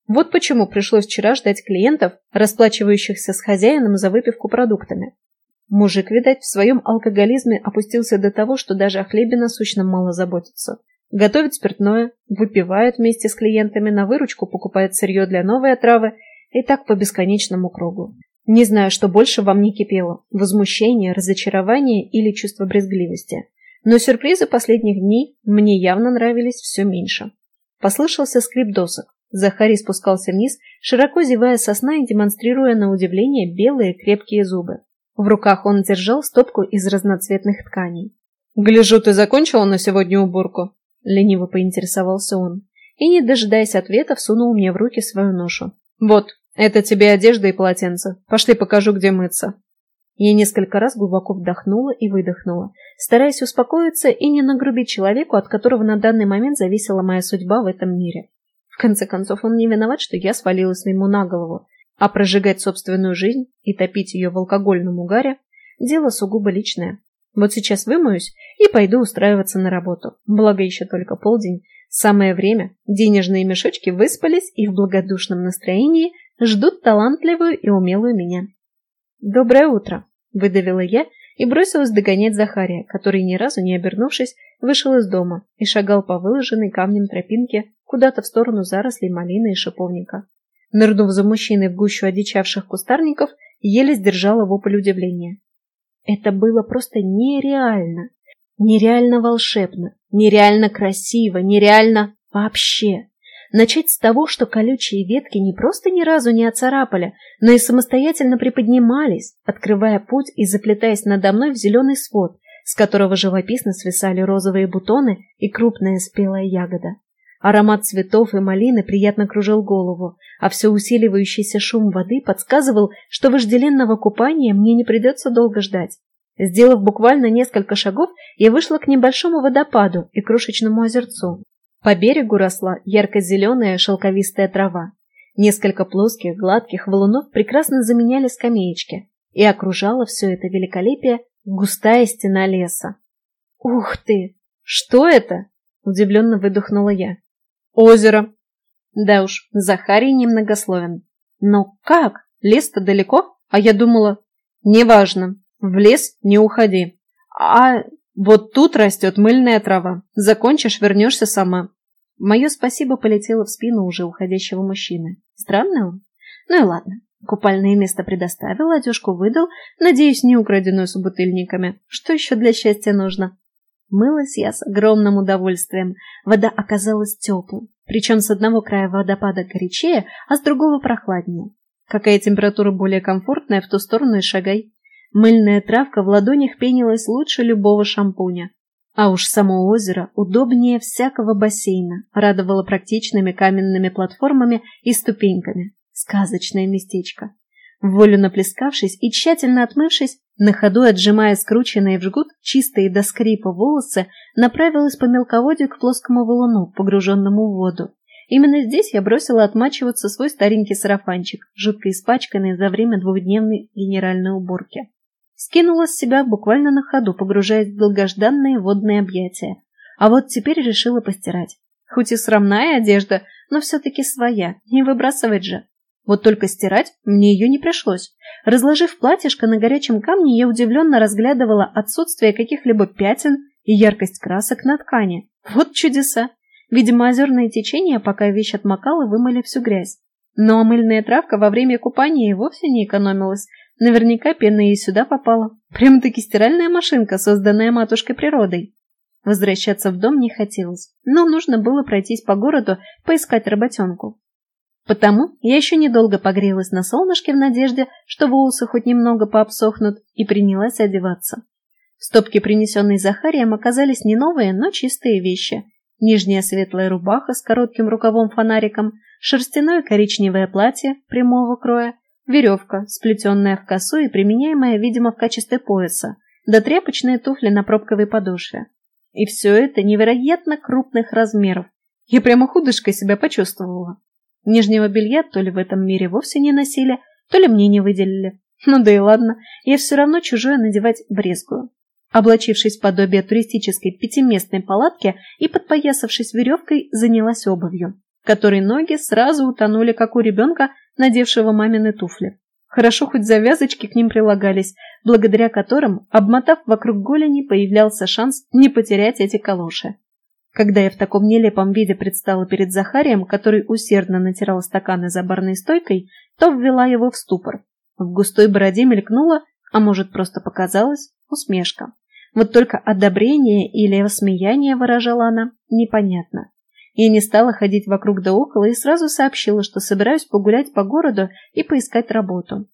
Вот почему пришлось вчера ждать клиентов, расплачивающихся с хозяином за выпивку продуктами. Мужик, видать, в своем алкоголизме опустился до того, что даже о хлебе насущном мало заботится. Готовит спиртное, выпивает вместе с клиентами, на выручку покупает сырье для новой отравы и так по бесконечному кругу. Не знаю, что больше вам не кипело – возмущение, разочарование или чувство брезгливости. Но сюрпризы последних дней мне явно нравились все меньше. Послышался скрип досок. Захарий спускался вниз, широко зевая со и демонстрируя на удивление белые крепкие зубы. В руках он держал стопку из разноцветных тканей. «Гляжу, ты закончила на сегодня уборку?» — лениво поинтересовался он. И, не дожидаясь ответа, всунул мне в руки свою ношу. «Вот, это тебе одежда и полотенце. Пошли покажу, где мыться». Я несколько раз глубоко вдохнула и выдохнула, стараясь успокоиться и не нагрубить человеку, от которого на данный момент зависела моя судьба в этом мире. В конце концов, он не виноват, что я свалилась ему на голову, а прожигать собственную жизнь и топить ее в алкогольном угаре – дело сугубо личное. Вот сейчас вымоюсь и пойду устраиваться на работу. Благо еще только полдень. Самое время. Денежные мешочки выспались и в благодушном настроении ждут талантливую и умелую меня. «Доброе утро!» – выдавила я и бросилась догонять Захария, который, ни разу не обернувшись, вышел из дома и шагал по выложенной камнем тропинке куда-то в сторону зарослей малины и шиповника. Нырнув за мужчиной в гущу одичавших кустарников, еле сдержала вопль удивления. Это было просто нереально. Нереально волшебно, нереально красиво, нереально вообще. Начать с того, что колючие ветки не просто ни разу не оцарапали, но и самостоятельно приподнимались, открывая путь и заплетаясь надо мной в зеленый свод, с которого живописно свисали розовые бутоны и крупная спелая ягода. Аромат цветов и малины приятно кружил голову, а все усиливающийся шум воды подсказывал, что вожделенного купания мне не придется долго ждать. Сделав буквально несколько шагов, я вышла к небольшому водопаду и крошечному озерцу. По берегу росла ярко-зеленая шелковистая трава. Несколько плоских, гладких валунов прекрасно заменяли скамеечки, и окружала все это великолепие густая стена леса. «Ух ты! Что это?» – удивленно выдохнула я. Озеро. Да уж, Захарий немногословен. Но как? Лес-то далеко? А я думала... Неважно. В лес не уходи. А вот тут растет мыльная трава. Закончишь, вернешься сама. Мое спасибо полетело в спину уже уходящего мужчины. Странный он? Ну и ладно. Купальное место предоставил, одежку выдал, надеюсь, не украденную с бутыльниками. Что еще для счастья нужно? Мылась я с огромным удовольствием. Вода оказалась теплой, причем с одного края водопада горячее, а с другого прохладнее. Какая температура более комфортная, в ту сторону и шагай. Мыльная травка в ладонях пенилась лучше любого шампуня. А уж само озеро удобнее всякого бассейна, радовало практичными каменными платформами и ступеньками. Сказочное местечко. Волю наплескавшись и тщательно отмывшись, на ходу отжимая скрученные в жгут чистые до скрипа волосы, направилась по мелководью к плоскому валуну, погруженному в воду. Именно здесь я бросила отмачиваться свой старенький сарафанчик, жутко испачканный за время двухдневной генеральной уборки. Скинула с себя буквально на ходу, погружаясь в долгожданные водные объятия. А вот теперь решила постирать. Хоть и срамная одежда, но все-таки своя, не выбрасывать же. Вот только стирать мне ее не пришлось. Разложив платьишко на горячем камне, я удивленно разглядывала отсутствие каких-либо пятен и яркость красок на ткани. Вот чудеса! Видимо, озерные течения, пока вещь отмокала, вымыли всю грязь. Но мыльная травка во время купания и вовсе не экономилась. Наверняка пена и сюда попала. Прямо-таки стиральная машинка, созданная матушкой природой. Возвращаться в дом не хотелось, но нужно было пройтись по городу, поискать работенку. Потому я еще недолго погрелась на солнышке в надежде, что волосы хоть немного пообсохнут, и принялась одеваться. Стопки, принесенные Захарием, оказались не новые, но чистые вещи. Нижняя светлая рубаха с коротким рукавом-фонариком, шерстяное коричневое платье прямого кроя, веревка, сплетенная в косу и применяемая, видимо, в качестве пояса, да тряпочные туфли на пробковой подошве. И все это невероятно крупных размеров. Я прямо худышкой себя почувствовала. Нижнего белья то ли в этом мире вовсе не носили, то ли мне не выделили. Ну да и ладно, я все равно чужое надевать брезгую. Облачившись в подобие туристической пятиместной палатки и подпоясавшись веревкой, занялась обувью, которой ноги сразу утонули, как у ребенка, надевшего мамины туфли. Хорошо хоть завязочки к ним прилагались, благодаря которым, обмотав вокруг голени, появлялся шанс не потерять эти калоши. Когда я в таком нелепом виде предстала перед Захарием, который усердно натирал стаканы за барной стойкой, то ввела его в ступор. В густой бороде мелькнула, а может просто показалась, усмешка. Вот только одобрение или осмеяние выражала она непонятно. Я не стала ходить вокруг да около и сразу сообщила, что собираюсь погулять по городу и поискать работу.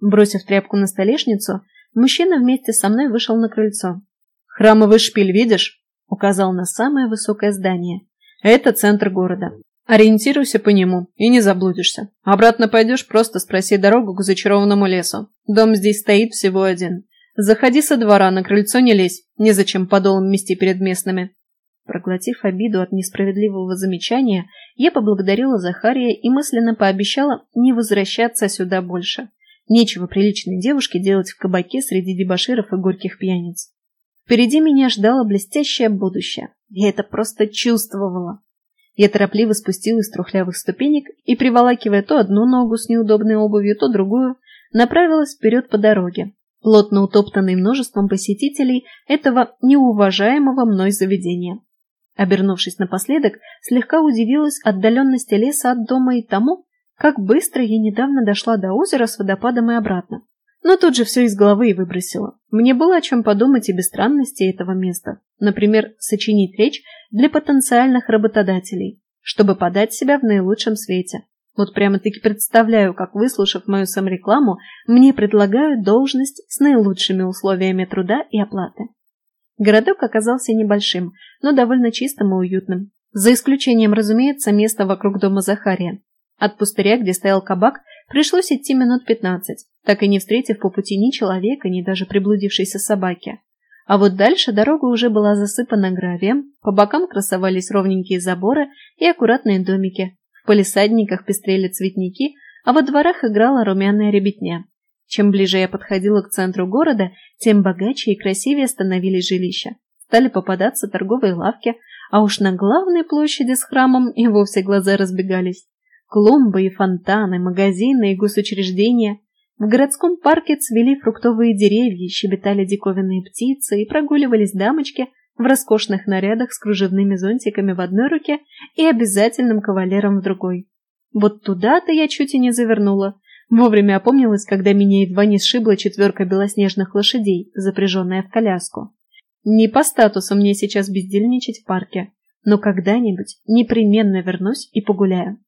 Бросив тряпку на столешницу, мужчина вместе со мной вышел на крыльцо. «Храмовый шпиль видишь?» Указал на самое высокое здание. Это центр города. Ориентируйся по нему и не заблудишься. Обратно пойдешь, просто спроси дорогу к зачарованному лесу. Дом здесь стоит всего один. Заходи со двора, на крыльцо не лезь, незачем подолом мести перед местными. Проглотив обиду от несправедливого замечания, я поблагодарила Захария и мысленно пообещала не возвращаться сюда больше. Нечего приличной девушке делать в кабаке среди дебоширов и горьких пьяниц. Впереди меня ждало блестящее будущее. Я это просто чувствовала. Я торопливо спустилась с трухлявых ступенек и, приволакивая то одну ногу с неудобной обувью, то другую, направилась вперед по дороге, плотно утоптанной множеством посетителей этого неуважаемого мной заведения. Обернувшись напоследок, слегка удивилась отдаленности леса от дома и тому, как быстро я недавно дошла до озера с водопадом и обратно. Но тут же все из головы и выбросила. Мне было о чем подумать и без странностей этого места. Например, сочинить речь для потенциальных работодателей, чтобы подать себя в наилучшем свете. Вот прямо-таки представляю, как, выслушав мою саморекламу, мне предлагают должность с наилучшими условиями труда и оплаты. Городок оказался небольшим, но довольно чистым и уютным. За исключением, разумеется, места вокруг дома Захария. От пустыря, где стоял кабак, пришлось идти минут пятнадцать, так и не встретив по пути ни человека, ни даже приблудившейся собаки. А вот дальше дорога уже была засыпана гравием, по бокам красовались ровненькие заборы и аккуратные домики. В полисадниках пестрели цветники, а во дворах играла румяная ребятня. Чем ближе я подходила к центру города, тем богаче и красивее становились жилища. Стали попадаться торговые лавки, а уж на главной площади с храмом и вовсе глаза разбегались. Клумбы и фонтаны, магазины и госучреждения. В городском парке цвели фруктовые деревья, щебетали диковинные птицы и прогуливались дамочки в роскошных нарядах с кружевными зонтиками в одной руке и обязательным кавалером в другой. Вот туда-то я чуть и не завернула. Вовремя опомнилась, когда меня едва не сшибла четверка белоснежных лошадей, запряженная в коляску. Не по статусу мне сейчас бездельничать в парке, но когда-нибудь непременно вернусь и погуляю.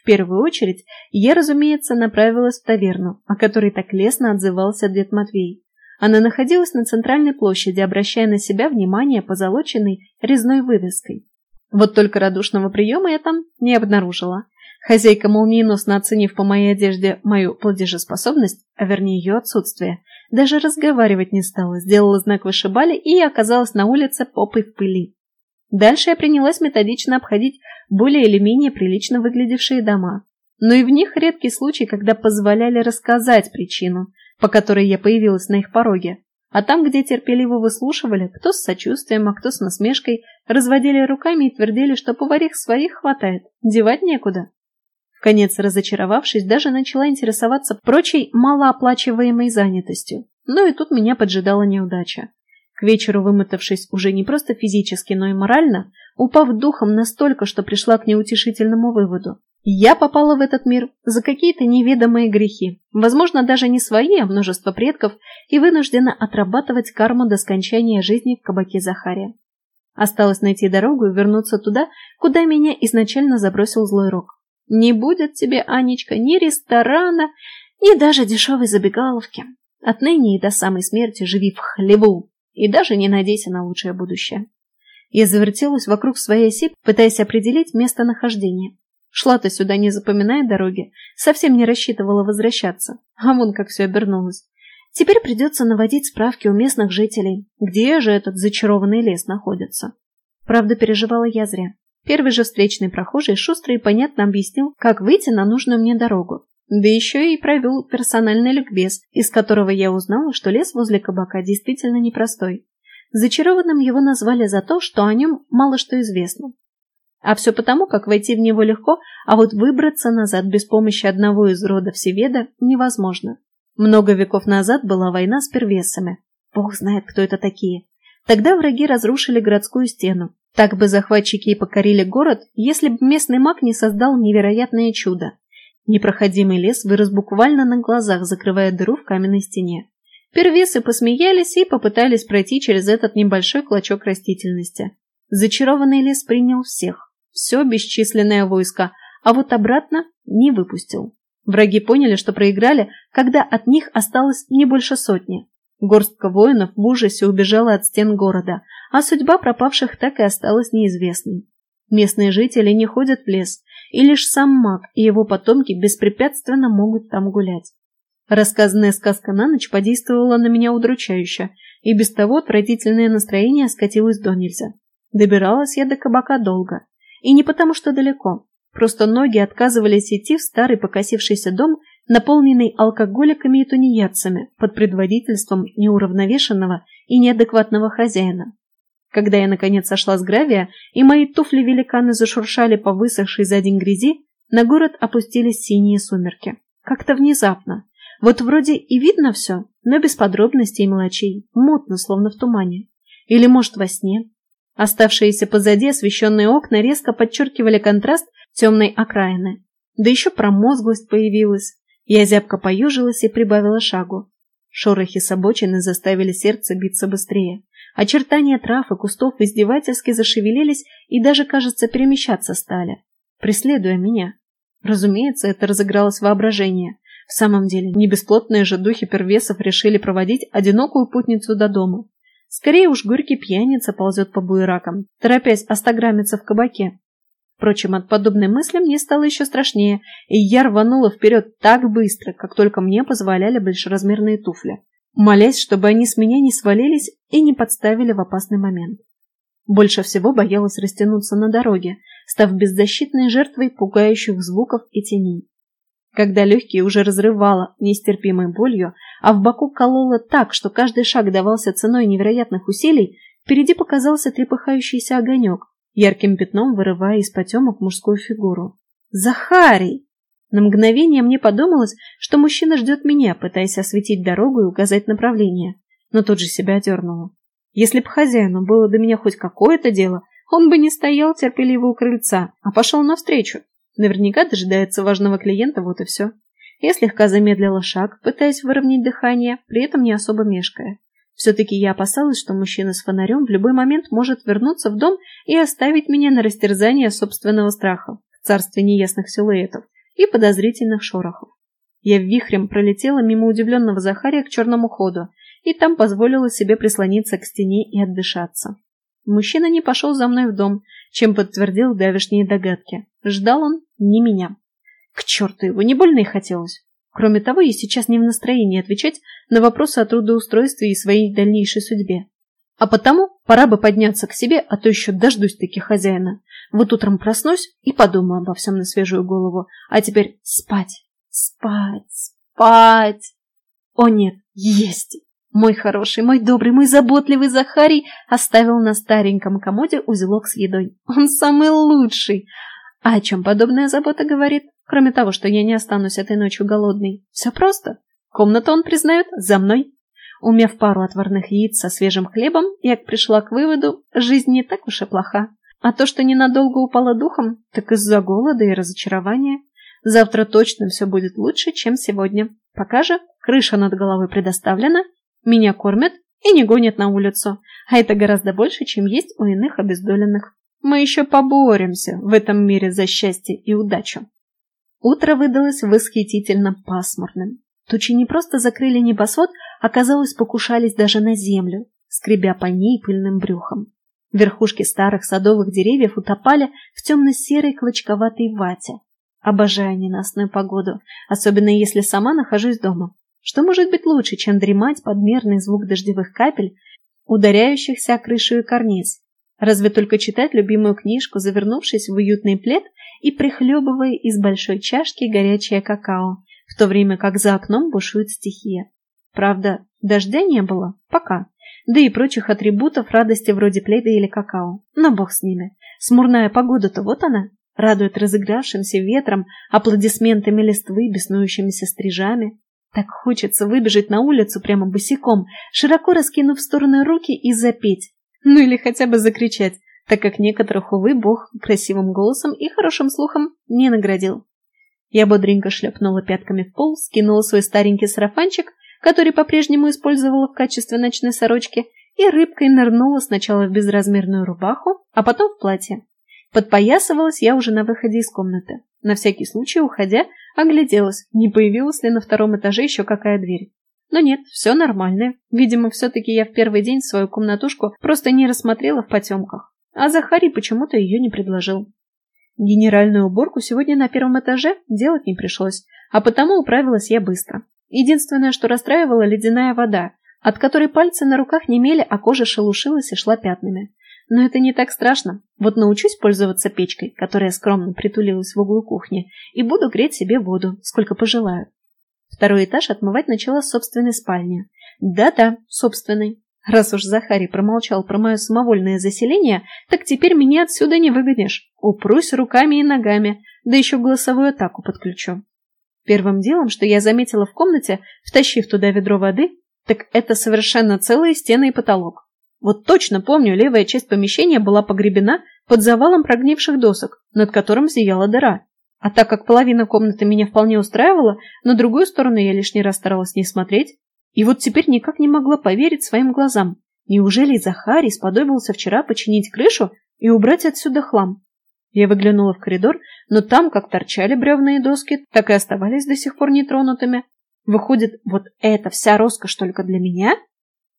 В первую очередь я, разумеется, направилась в таверну, о которой так лестно отзывался дед Матвей. Она находилась на центральной площади, обращая на себя внимание позолоченной резной вывеской. Вот только радушного приема я там не обнаружила. Хозяйка, молниеносно оценив по моей одежде мою платежеспособность, а вернее ее отсутствие, даже разговаривать не стала, сделала знак вышибали и оказалась на улице попой в пыли. Дальше я принялась методично обходить более или менее прилично выглядевшие дома. Но и в них редкий случай, когда позволяли рассказать причину, по которой я появилась на их пороге. А там, где терпеливо выслушивали, кто с сочувствием, а кто с насмешкой, разводили руками и твердили, что поварих своих хватает, девать некуда. В конец разочаровавшись, даже начала интересоваться прочей малооплачиваемой занятостью. Но и тут меня поджидала неудача. К вечеру, вымотавшись уже не просто физически, но и морально, упав духом настолько, что пришла к неутешительному выводу. Я попала в этот мир за какие-то неведомые грехи, возможно, даже не свои, а множество предков, и вынуждена отрабатывать карму до скончания жизни в кабаке Захария. Осталось найти дорогу и вернуться туда, куда меня изначально забросил злой рок. Не будет тебе, Анечка, ни ресторана, ни даже дешевой забегаловки. Отныне и до самой смерти живи в хлеву и даже не надейся на лучшее будущее. Я завертелась вокруг своей оси, пытаясь определить местонахождение. Шла-то сюда, не запоминая дороги, совсем не рассчитывала возвращаться. А вон как все обернулось. Теперь придется наводить справки у местных жителей, где же этот зачарованный лес находится. Правда, переживала я зря. Первый же встречный прохожий шустро и понятно объяснил, как выйти на нужную мне дорогу. Да еще и провел персональный ликбез, из которого я узнала, что лес возле кабака действительно непростой. Зачарованным его назвали за то, что о нем мало что известно. А все потому, как войти в него легко, а вот выбраться назад без помощи одного из рода Всеведа невозможно. Много веков назад была война с первесами. Бог знает, кто это такие. Тогда враги разрушили городскую стену. Так бы захватчики и покорили город, если бы местный маг не создал невероятное чудо. Непроходимый лес вырос буквально на глазах, закрывая дыру в каменной стене. Первесы посмеялись и попытались пройти через этот небольшой клочок растительности. Зачарованный лес принял всех, все бесчисленное войско, а вот обратно не выпустил. Враги поняли, что проиграли, когда от них осталось не больше сотни. Горстка воинов в ужасе убежала от стен города, а судьба пропавших так и осталась неизвестной. Местные жители не ходят в лес, и лишь сам маг и его потомки беспрепятственно могут там гулять. Рассказанная сказка на ночь подействовала на меня удручающе, и без того отвратительное настроение скатилось до нельзя. Добиралась я до кабака долго. И не потому, что далеко. Просто ноги отказывались идти в старый покосившийся дом, наполненный алкоголиками и тунеядцами, под предводительством неуравновешенного и неадекватного хозяина. Когда я наконец сошла с гравия, и мои туфли-великаны зашуршали по высохшей за день грязи, на город опустились синие сумерки. Как-то внезапно. Вот вроде и видно все, но без подробностей и мелочей, мутно, словно в тумане. Или, может, во сне. Оставшиеся позади освещенные окна резко подчеркивали контраст темной окраины. Да еще промозглость появилась. Я зябко поюжилась и прибавила шагу. Шорохи с обочины заставили сердце биться быстрее. Очертания трав и кустов издевательски зашевелились и даже, кажется, перемещаться стали, преследуя меня. Разумеется, это разыгралось воображение. В самом деле, не бесплотные же духи первесов решили проводить одинокую путницу до дома. Скорее уж горький пьяница ползет по буеракам, торопясь остаграмиться в кабаке. Впрочем, от подобной мысли мне стало еще страшнее, и я рванула вперед так быстро, как только мне позволяли большеразмерные туфли, молясь, чтобы они с меня не свалились и не подставили в опасный момент. Больше всего боялась растянуться на дороге, став беззащитной жертвой пугающих звуков и теней. Когда легкие уже разрывало нестерпимой болью, а в боку кололо так, что каждый шаг давался ценой невероятных усилий, впереди показался трепыхающийся огонек, ярким пятном вырывая из потемок мужскую фигуру. «Захарий!» На мгновение мне подумалось, что мужчина ждет меня, пытаясь осветить дорогу и указать направление, но тут же себя одернула. Если б хозяину было до меня хоть какое-то дело, он бы не стоял терпеливо у крыльца, а пошел навстречу. Наверняка дожидается важного клиента, вот и все. Я слегка замедлила шаг, пытаясь выровнять дыхание, при этом не особо мешкая. Все-таки я опасалась, что мужчина с фонарем в любой момент может вернуться в дом и оставить меня на растерзание собственного страха в царстве неясных силуэтов и подозрительных шорохов. Я вихрем пролетела мимо удивленного Захария к черному ходу и там позволила себе прислониться к стене и отдышаться. Мужчина не пошел за мной в дом, чем подтвердил давешние догадки. Ждал он не меня. К черту его, не больно и хотелось. Кроме того, я сейчас не в настроении отвечать на вопросы о трудоустройстве и своей дальнейшей судьбе. А потому пора бы подняться к себе, а то еще дождусь таки хозяина. Вот утром проснусь и подумаю обо всем на свежую голову. А теперь спать, спать, спать. О нет, есть! Мой хороший, мой добрый, мой заботливый Захарий оставил на стареньком комоде узелок с едой. Он самый лучший. А о чем подобная забота говорит? Кроме того, что я не останусь этой ночью голодной. Все просто. Комнату он признает за мной. Умев пару отварных яиц со свежим хлебом, я пришла к выводу, жизнь не так уж и плоха. А то, что ненадолго упала духом, так из-за голода и разочарования. Завтра точно все будет лучше, чем сегодня. Пока же крыша над головой предоставлена, меня кормят и не гонят на улицу, а это гораздо больше, чем есть у иных обездоленных. Мы еще поборемся в этом мире за счастье и удачу. Утро выдалось восхитительно пасмурным. Тучи не просто закрыли небосвод, а, казалось, покушались даже на землю, скребя по ней пыльным брюхом. Верхушки старых садовых деревьев утопали в темно-серой клочковатой вате. Обожаю ненастную погоду, особенно если сама нахожусь дома. Что может быть лучше, чем дремать под мерный звук дождевых капель, ударяющихся о крышу и карниз? Разве только читать любимую книжку, завернувшись в уютный плед и прихлебывая из большой чашки горячее какао, в то время как за окном бушует стихия. Правда, дождя не было, пока, да и прочих атрибутов радости вроде пледа или какао. Но бог с ними. Смурная погода-то вот она, радует разыгравшимся ветром, аплодисментами листвы, беснующимися стрижами. Так хочется выбежать на улицу прямо босиком, широко раскинув в стороны руки и запеть. Ну или хотя бы закричать, так как некоторых, увы, бог красивым голосом и хорошим слухом не наградил. Я бодренько шлепнула пятками в пол, скинула свой старенький сарафанчик, который по-прежнему использовала в качестве ночной сорочки, и рыбкой нырнула сначала в безразмерную рубаху, а потом в платье. Подпоясывалась я уже на выходе из комнаты. На всякий случай, уходя, огляделась, не появилась ли на втором этаже еще какая дверь. Но нет, все нормально. Видимо, все-таки я в первый день свою комнатушку просто не рассмотрела в потемках. А Захарий почему-то ее не предложил. Генеральную уборку сегодня на первом этаже делать не пришлось, а потому управилась я быстро. Единственное, что расстраивала ледяная вода, от которой пальцы на руках немели, а кожа шелушилась и шла пятнами. Но это не так страшно. Вот научусь пользоваться печкой, которая скромно притулилась в углу кухни, и буду греть себе воду, сколько пожелаю. Второй этаж отмывать начала собственной спальни. Да-да, собственной. Раз уж Захарий промолчал про мое самовольное заселение, так теперь меня отсюда не выгонишь. Упрусь руками и ногами, да еще голосовую атаку подключу. Первым делом, что я заметила в комнате, втащив туда ведро воды, так это совершенно целые стены и потолок. Вот точно помню, левая часть помещения была погребена под завалом прогнивших досок, над которым зияла дыра. А так как половина комнаты меня вполне устраивала, на другую сторону я лишний раз старалась не смотреть. И вот теперь никак не могла поверить своим глазам. Неужели Захарий сподобился вчера починить крышу и убрать отсюда хлам? Я выглянула в коридор, но там как торчали бревные доски, так и оставались до сих пор нетронутыми. Выходит, вот это вся роскошь только для меня?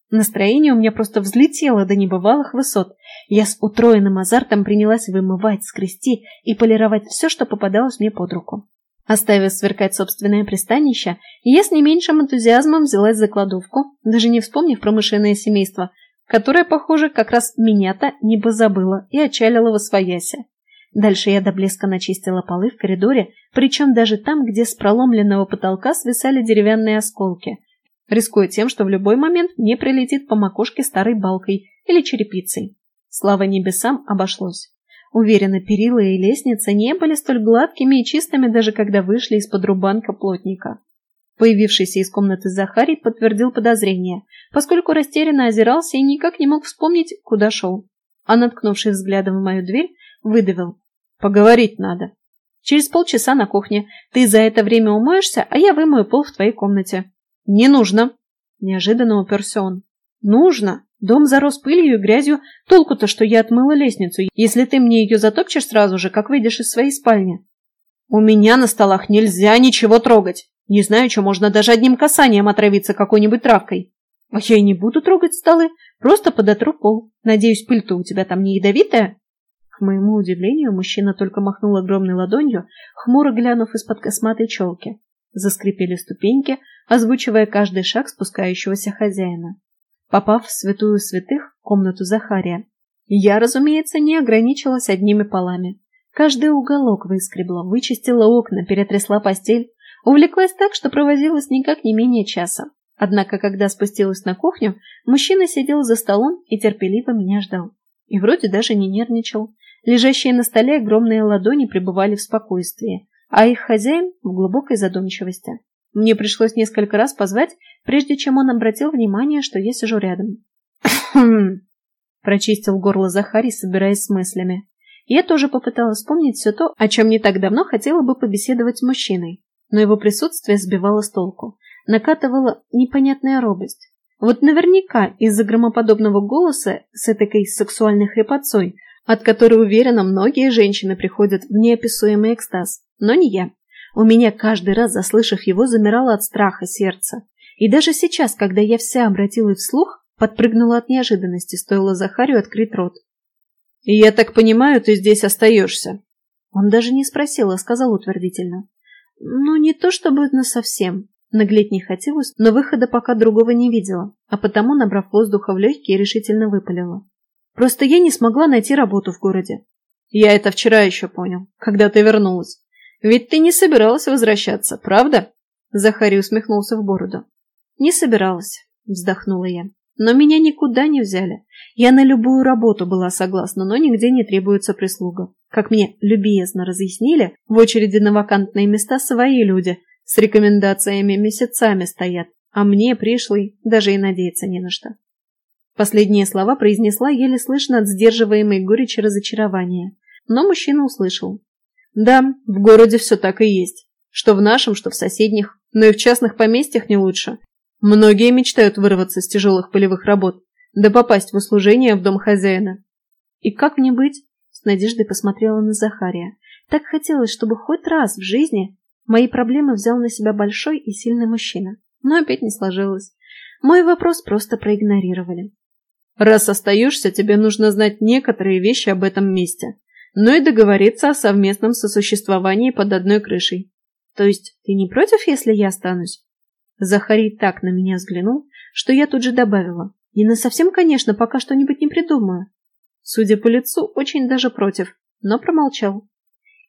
Настроение у меня просто взлетело до небывалых высот. Я с утроенным азартом принялась вымывать, скрести и полировать все, что попадалось мне под руку. Оставив сверкать собственное пристанище, я с не меньшим энтузиазмом взялась за кладовку, даже не вспомнив про мышиное семейство, которое, похоже, как раз меня-то не позабыло и отчалило во своясе. Дальше я до блеска начистила полы в коридоре, причем даже там, где с проломленного потолка свисали деревянные осколки, рискуя тем, что в любой момент мне прилетит по макушке старой балкой или черепицей. Слава небесам обошлось. Уверена, перила и лестница не были столь гладкими и чистыми, даже когда вышли из-под рубанка плотника. Появившийся из комнаты Захарий подтвердил подозрение, поскольку растерянно озирался и никак не мог вспомнить, куда шел. А наткнувшись взглядом в мою дверь, выдавил. «Поговорить надо. Через полчаса на кухне. Ты за это время умоешься, а я вымою пол в твоей комнате». «Не нужно!» Неожиданно уперся он. «Нужно! Дом зарос пылью и грязью. Толку-то, что я отмыла лестницу, если ты мне ее затопчешь сразу же, как выйдешь из своей спальни». «У меня на столах нельзя ничего трогать. Не знаю, что можно даже одним касанием отравиться какой-нибудь травкой. А я и не буду трогать столы, просто подотру пол. Надеюсь, пыль-то у тебя там не ядовитая?» К моему удивлению, мужчина только махнул огромной ладонью, хмуро глянув из-под косматой челки. Заскрипели ступеньки, озвучивая каждый шаг спускающегося хозяина. Попав в святую святых, комнату Захария, я, разумеется, не ограничилась одними полами. Каждый уголок выскребла, вычистила окна, перетрясла постель, увлеклась так, что провозилась никак не менее часа. Однако, когда спустилась на кухню, мужчина сидел за столом и терпеливо меня ждал. И вроде даже не нервничал. Лежащие на столе огромные ладони пребывали в спокойствии, а их хозяин в глубокой задумчивости. Мне пришлось несколько раз позвать, прежде чем он обратил внимание, что я сижу рядом. прочистил горло Захарий, собираясь с мыслями. Я тоже попыталась вспомнить все то, о чем не так давно хотела бы побеседовать с мужчиной, но его присутствие сбивало с толку, накатывала непонятная робость. Вот наверняка из-за громоподобного голоса с этакой сексуальной хрипотцой от которой, уверена, многие женщины приходят в неописуемый экстаз, но не я. У меня каждый раз, заслышав его, замирало от страха сердце. И даже сейчас, когда я вся обратилась вслух, подпрыгнула от неожиданности, стоило Захарию открыть рот. «Я так понимаю, ты здесь остаешься?» Он даже не спросил, а сказал утвердительно. «Ну, не то чтобы насовсем. Наглеть не хотелось, но выхода пока другого не видела, а потому, набрав воздуха в легкие, решительно выпалила. Просто я не смогла найти работу в городе. Я это вчера еще понял, когда ты вернулась. Ведь ты не собиралась возвращаться, правда? Захарий усмехнулся в бороду. Не собиралась, вздохнула я. Но меня никуда не взяли. Я на любую работу была согласна, но нигде не требуется прислуга. Как мне любезно разъяснили, в очереди на вакантные места свои люди с рекомендациями месяцами стоят, а мне, пришлый, даже и надеяться не на что. Последние слова произнесла еле слышно от сдерживаемой горечи разочарования. Но мужчина услышал. Да, в городе все так и есть. Что в нашем, что в соседних, но и в частных поместьях не лучше. Многие мечтают вырваться с тяжелых полевых работ, да попасть в услужение в дом хозяина. И как мне быть? С надеждой посмотрела на Захария. Так хотелось, чтобы хоть раз в жизни мои проблемы взял на себя большой и сильный мужчина. Но опять не сложилось. Мой вопрос просто проигнорировали. Раз остаешься, тебе нужно знать некоторые вещи об этом месте, но и договориться о совместном сосуществовании под одной крышей. То есть ты не против, если я останусь? Захарий так на меня взглянул, что я тут же добавила. И на совсем, конечно, пока что-нибудь не придумаю. Судя по лицу, очень даже против, но промолчал.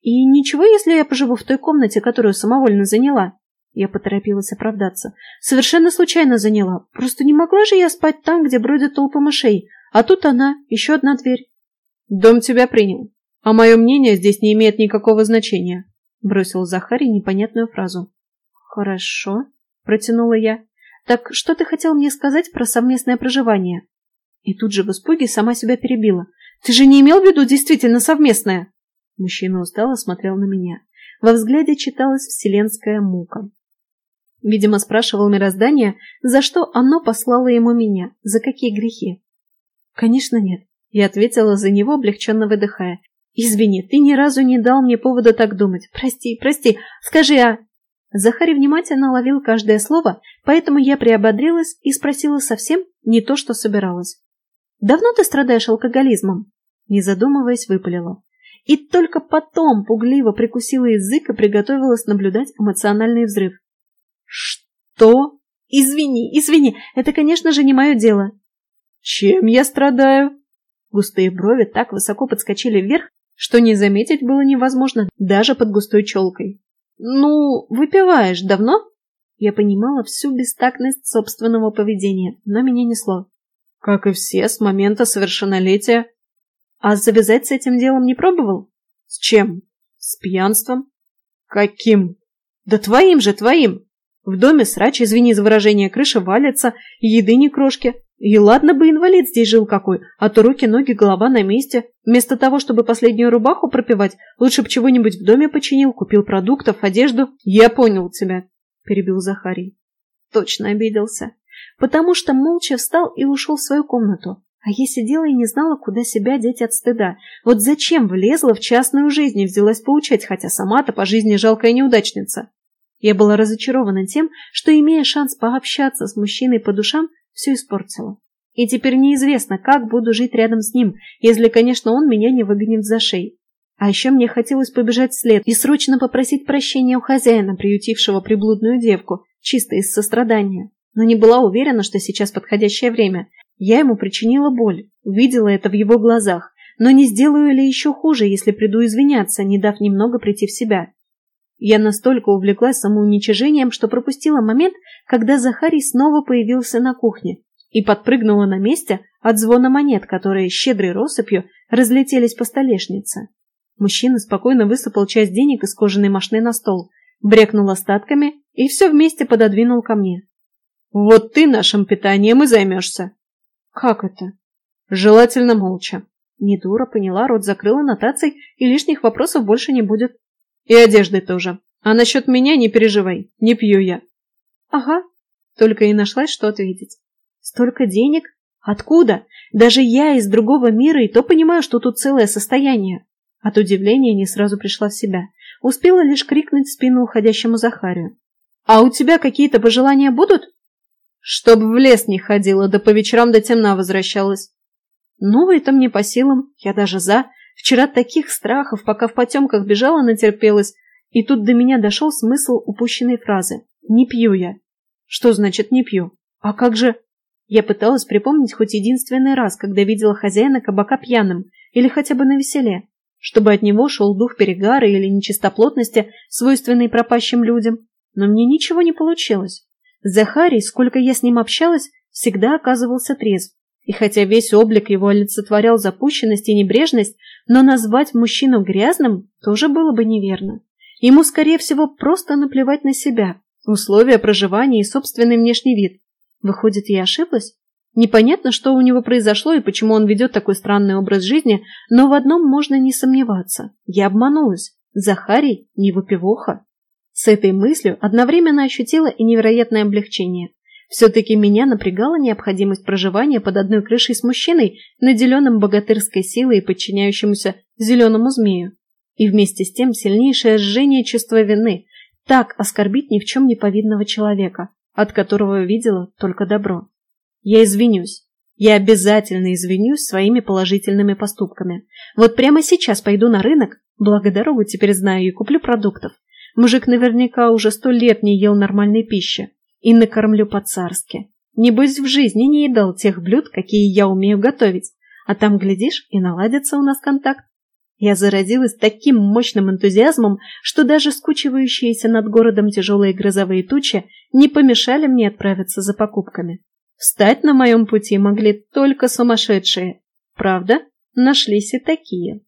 И ничего, если я поживу в той комнате, которую самовольно заняла? Я поторопилась оправдаться. Совершенно случайно заняла. Просто не могла же я спать там, где бродят толпы мышей. А тут она, еще одна дверь. Дом тебя принял. А мое мнение здесь не имеет никакого значения. Бросил Захарий непонятную фразу. Хорошо, протянула я. Так что ты хотел мне сказать про совместное проживание? И тут же в испуге сама себя перебила. Ты же не имел в виду действительно совместное? Мужчина устало смотрел на меня. Во взгляде читалась вселенская мука. Видимо, спрашивал мироздание, за что оно послало ему меня, за какие грехи. Конечно, нет. Я ответила за него, облегченно выдыхая. Извини, ты ни разу не дал мне повода так думать. Прости, прости. Скажи, а... Захарий внимательно ловил каждое слово, поэтому я приободрилась и спросила совсем не то, что собиралась. «Давно ты страдаешь алкоголизмом?» Не задумываясь, выпалила. И только потом пугливо прикусила язык и приготовилась наблюдать эмоциональный взрыв. «Что? Извини, извини, это, конечно же, не мое дело». «Чем я страдаю?» Густые брови так высоко подскочили вверх, что не заметить было невозможно даже под густой челкой. «Ну, выпиваешь давно?» Я понимала всю бестактность собственного поведения, но меня несло. «Как и все, с момента совершеннолетия». «А завязать с этим делом не пробовал?» «С чем? С пьянством?» «Каким?» «Да твоим же, твоим!» В доме срач, извини за выражение, крыша валится, еды не крошки. И ладно бы инвалид здесь жил какой, а то руки, ноги, голова на месте. Вместо того, чтобы последнюю рубаху пропивать, лучше бы чего-нибудь в доме починил, купил продуктов, одежду. Я понял тебя, перебил Захарий. Точно обиделся. Потому что молча встал и ушел в свою комнату. А я сидела и не знала, куда себя деть от стыда. Вот зачем влезла в частную жизнь и взялась поучать, хотя сама-то по жизни жалкая неудачница. Я была разочарована тем, что, имея шанс пообщаться с мужчиной по душам, все испортила. И теперь неизвестно, как буду жить рядом с ним, если, конечно, он меня не выгонит за шеи. А еще мне хотелось побежать вслед и срочно попросить прощения у хозяина, приютившего приблудную девку, чисто из сострадания. Но не была уверена, что сейчас подходящее время. Я ему причинила боль, увидела это в его глазах, но не сделаю ли еще хуже, если приду извиняться, не дав немного прийти в себя. Я настолько увлеклась самоуничижением, что пропустила момент, когда Захарий снова появился на кухне и подпрыгнула на месте от звона монет, которые щедрой россыпью разлетелись по столешнице. Мужчина спокойно высыпал часть денег из кожаной машины на стол, брякнул остатками и все вместе пододвинул ко мне. «Вот ты нашим питанием и займешься». «Как это?» «Желательно молча». Недура поняла, рот закрыла нотацией, и лишних вопросов больше не будет. И одежды тоже. А насчет меня не переживай, не пью я. Ага. Только и нашлась, что ответить. Столько денег? Откуда? Даже я из другого мира и то понимаю, что тут целое состояние. От удивления не сразу пришла в себя. Успела лишь крикнуть в спину уходящему Захарию. «А у тебя какие-то пожелания будут?» «Чтоб в лес не ходила, да по вечерам до темна возвращалась». «Ну, это мне по силам, я даже за. Вчера таких страхов, пока в потемках бежала, натерпелась, и тут до меня дошел смысл упущенной фразы. «Не пью я». Что значит «не пью»? А как же... Я пыталась припомнить хоть единственный раз, когда видела хозяина кабака пьяным, или хотя бы на веселе, чтобы от него шел дух перегара или нечистоплотности, свойственный пропащим людям. Но мне ничего не получилось. Захарий, сколько я с ним общалась, всегда оказывался трезв. И хотя весь облик его олицетворял запущенность и небрежность, но назвать мужчину грязным тоже было бы неверно. Ему, скорее всего, просто наплевать на себя, условия проживания и собственный внешний вид. Выходит, я ошиблась? Непонятно, что у него произошло и почему он ведет такой странный образ жизни, но в одном можно не сомневаться. Я обманулась. Захарий не выпивоха. С этой мыслью одновременно ощутила и невероятное облегчение. Все-таки меня напрягала необходимость проживания под одной крышей с мужчиной, наделенным богатырской силой и подчиняющемуся зеленому змею. И вместе с тем сильнейшее жжение чувства вины, так оскорбить ни в чем не повидного человека, от которого видела только добро. Я извинюсь. Я обязательно извинюсь своими положительными поступками. Вот прямо сейчас пойду на рынок, благо дорогу теперь знаю и куплю продуктов. Мужик наверняка уже сто лет не ел нормальной пищи и накормлю по-царски. Небось, в жизни не едал тех блюд, какие я умею готовить, а там, глядишь, и наладится у нас контакт. Я заразилась таким мощным энтузиазмом, что даже скучивающиеся над городом тяжелые грозовые тучи не помешали мне отправиться за покупками. Встать на моем пути могли только сумасшедшие. Правда, нашлись и такие.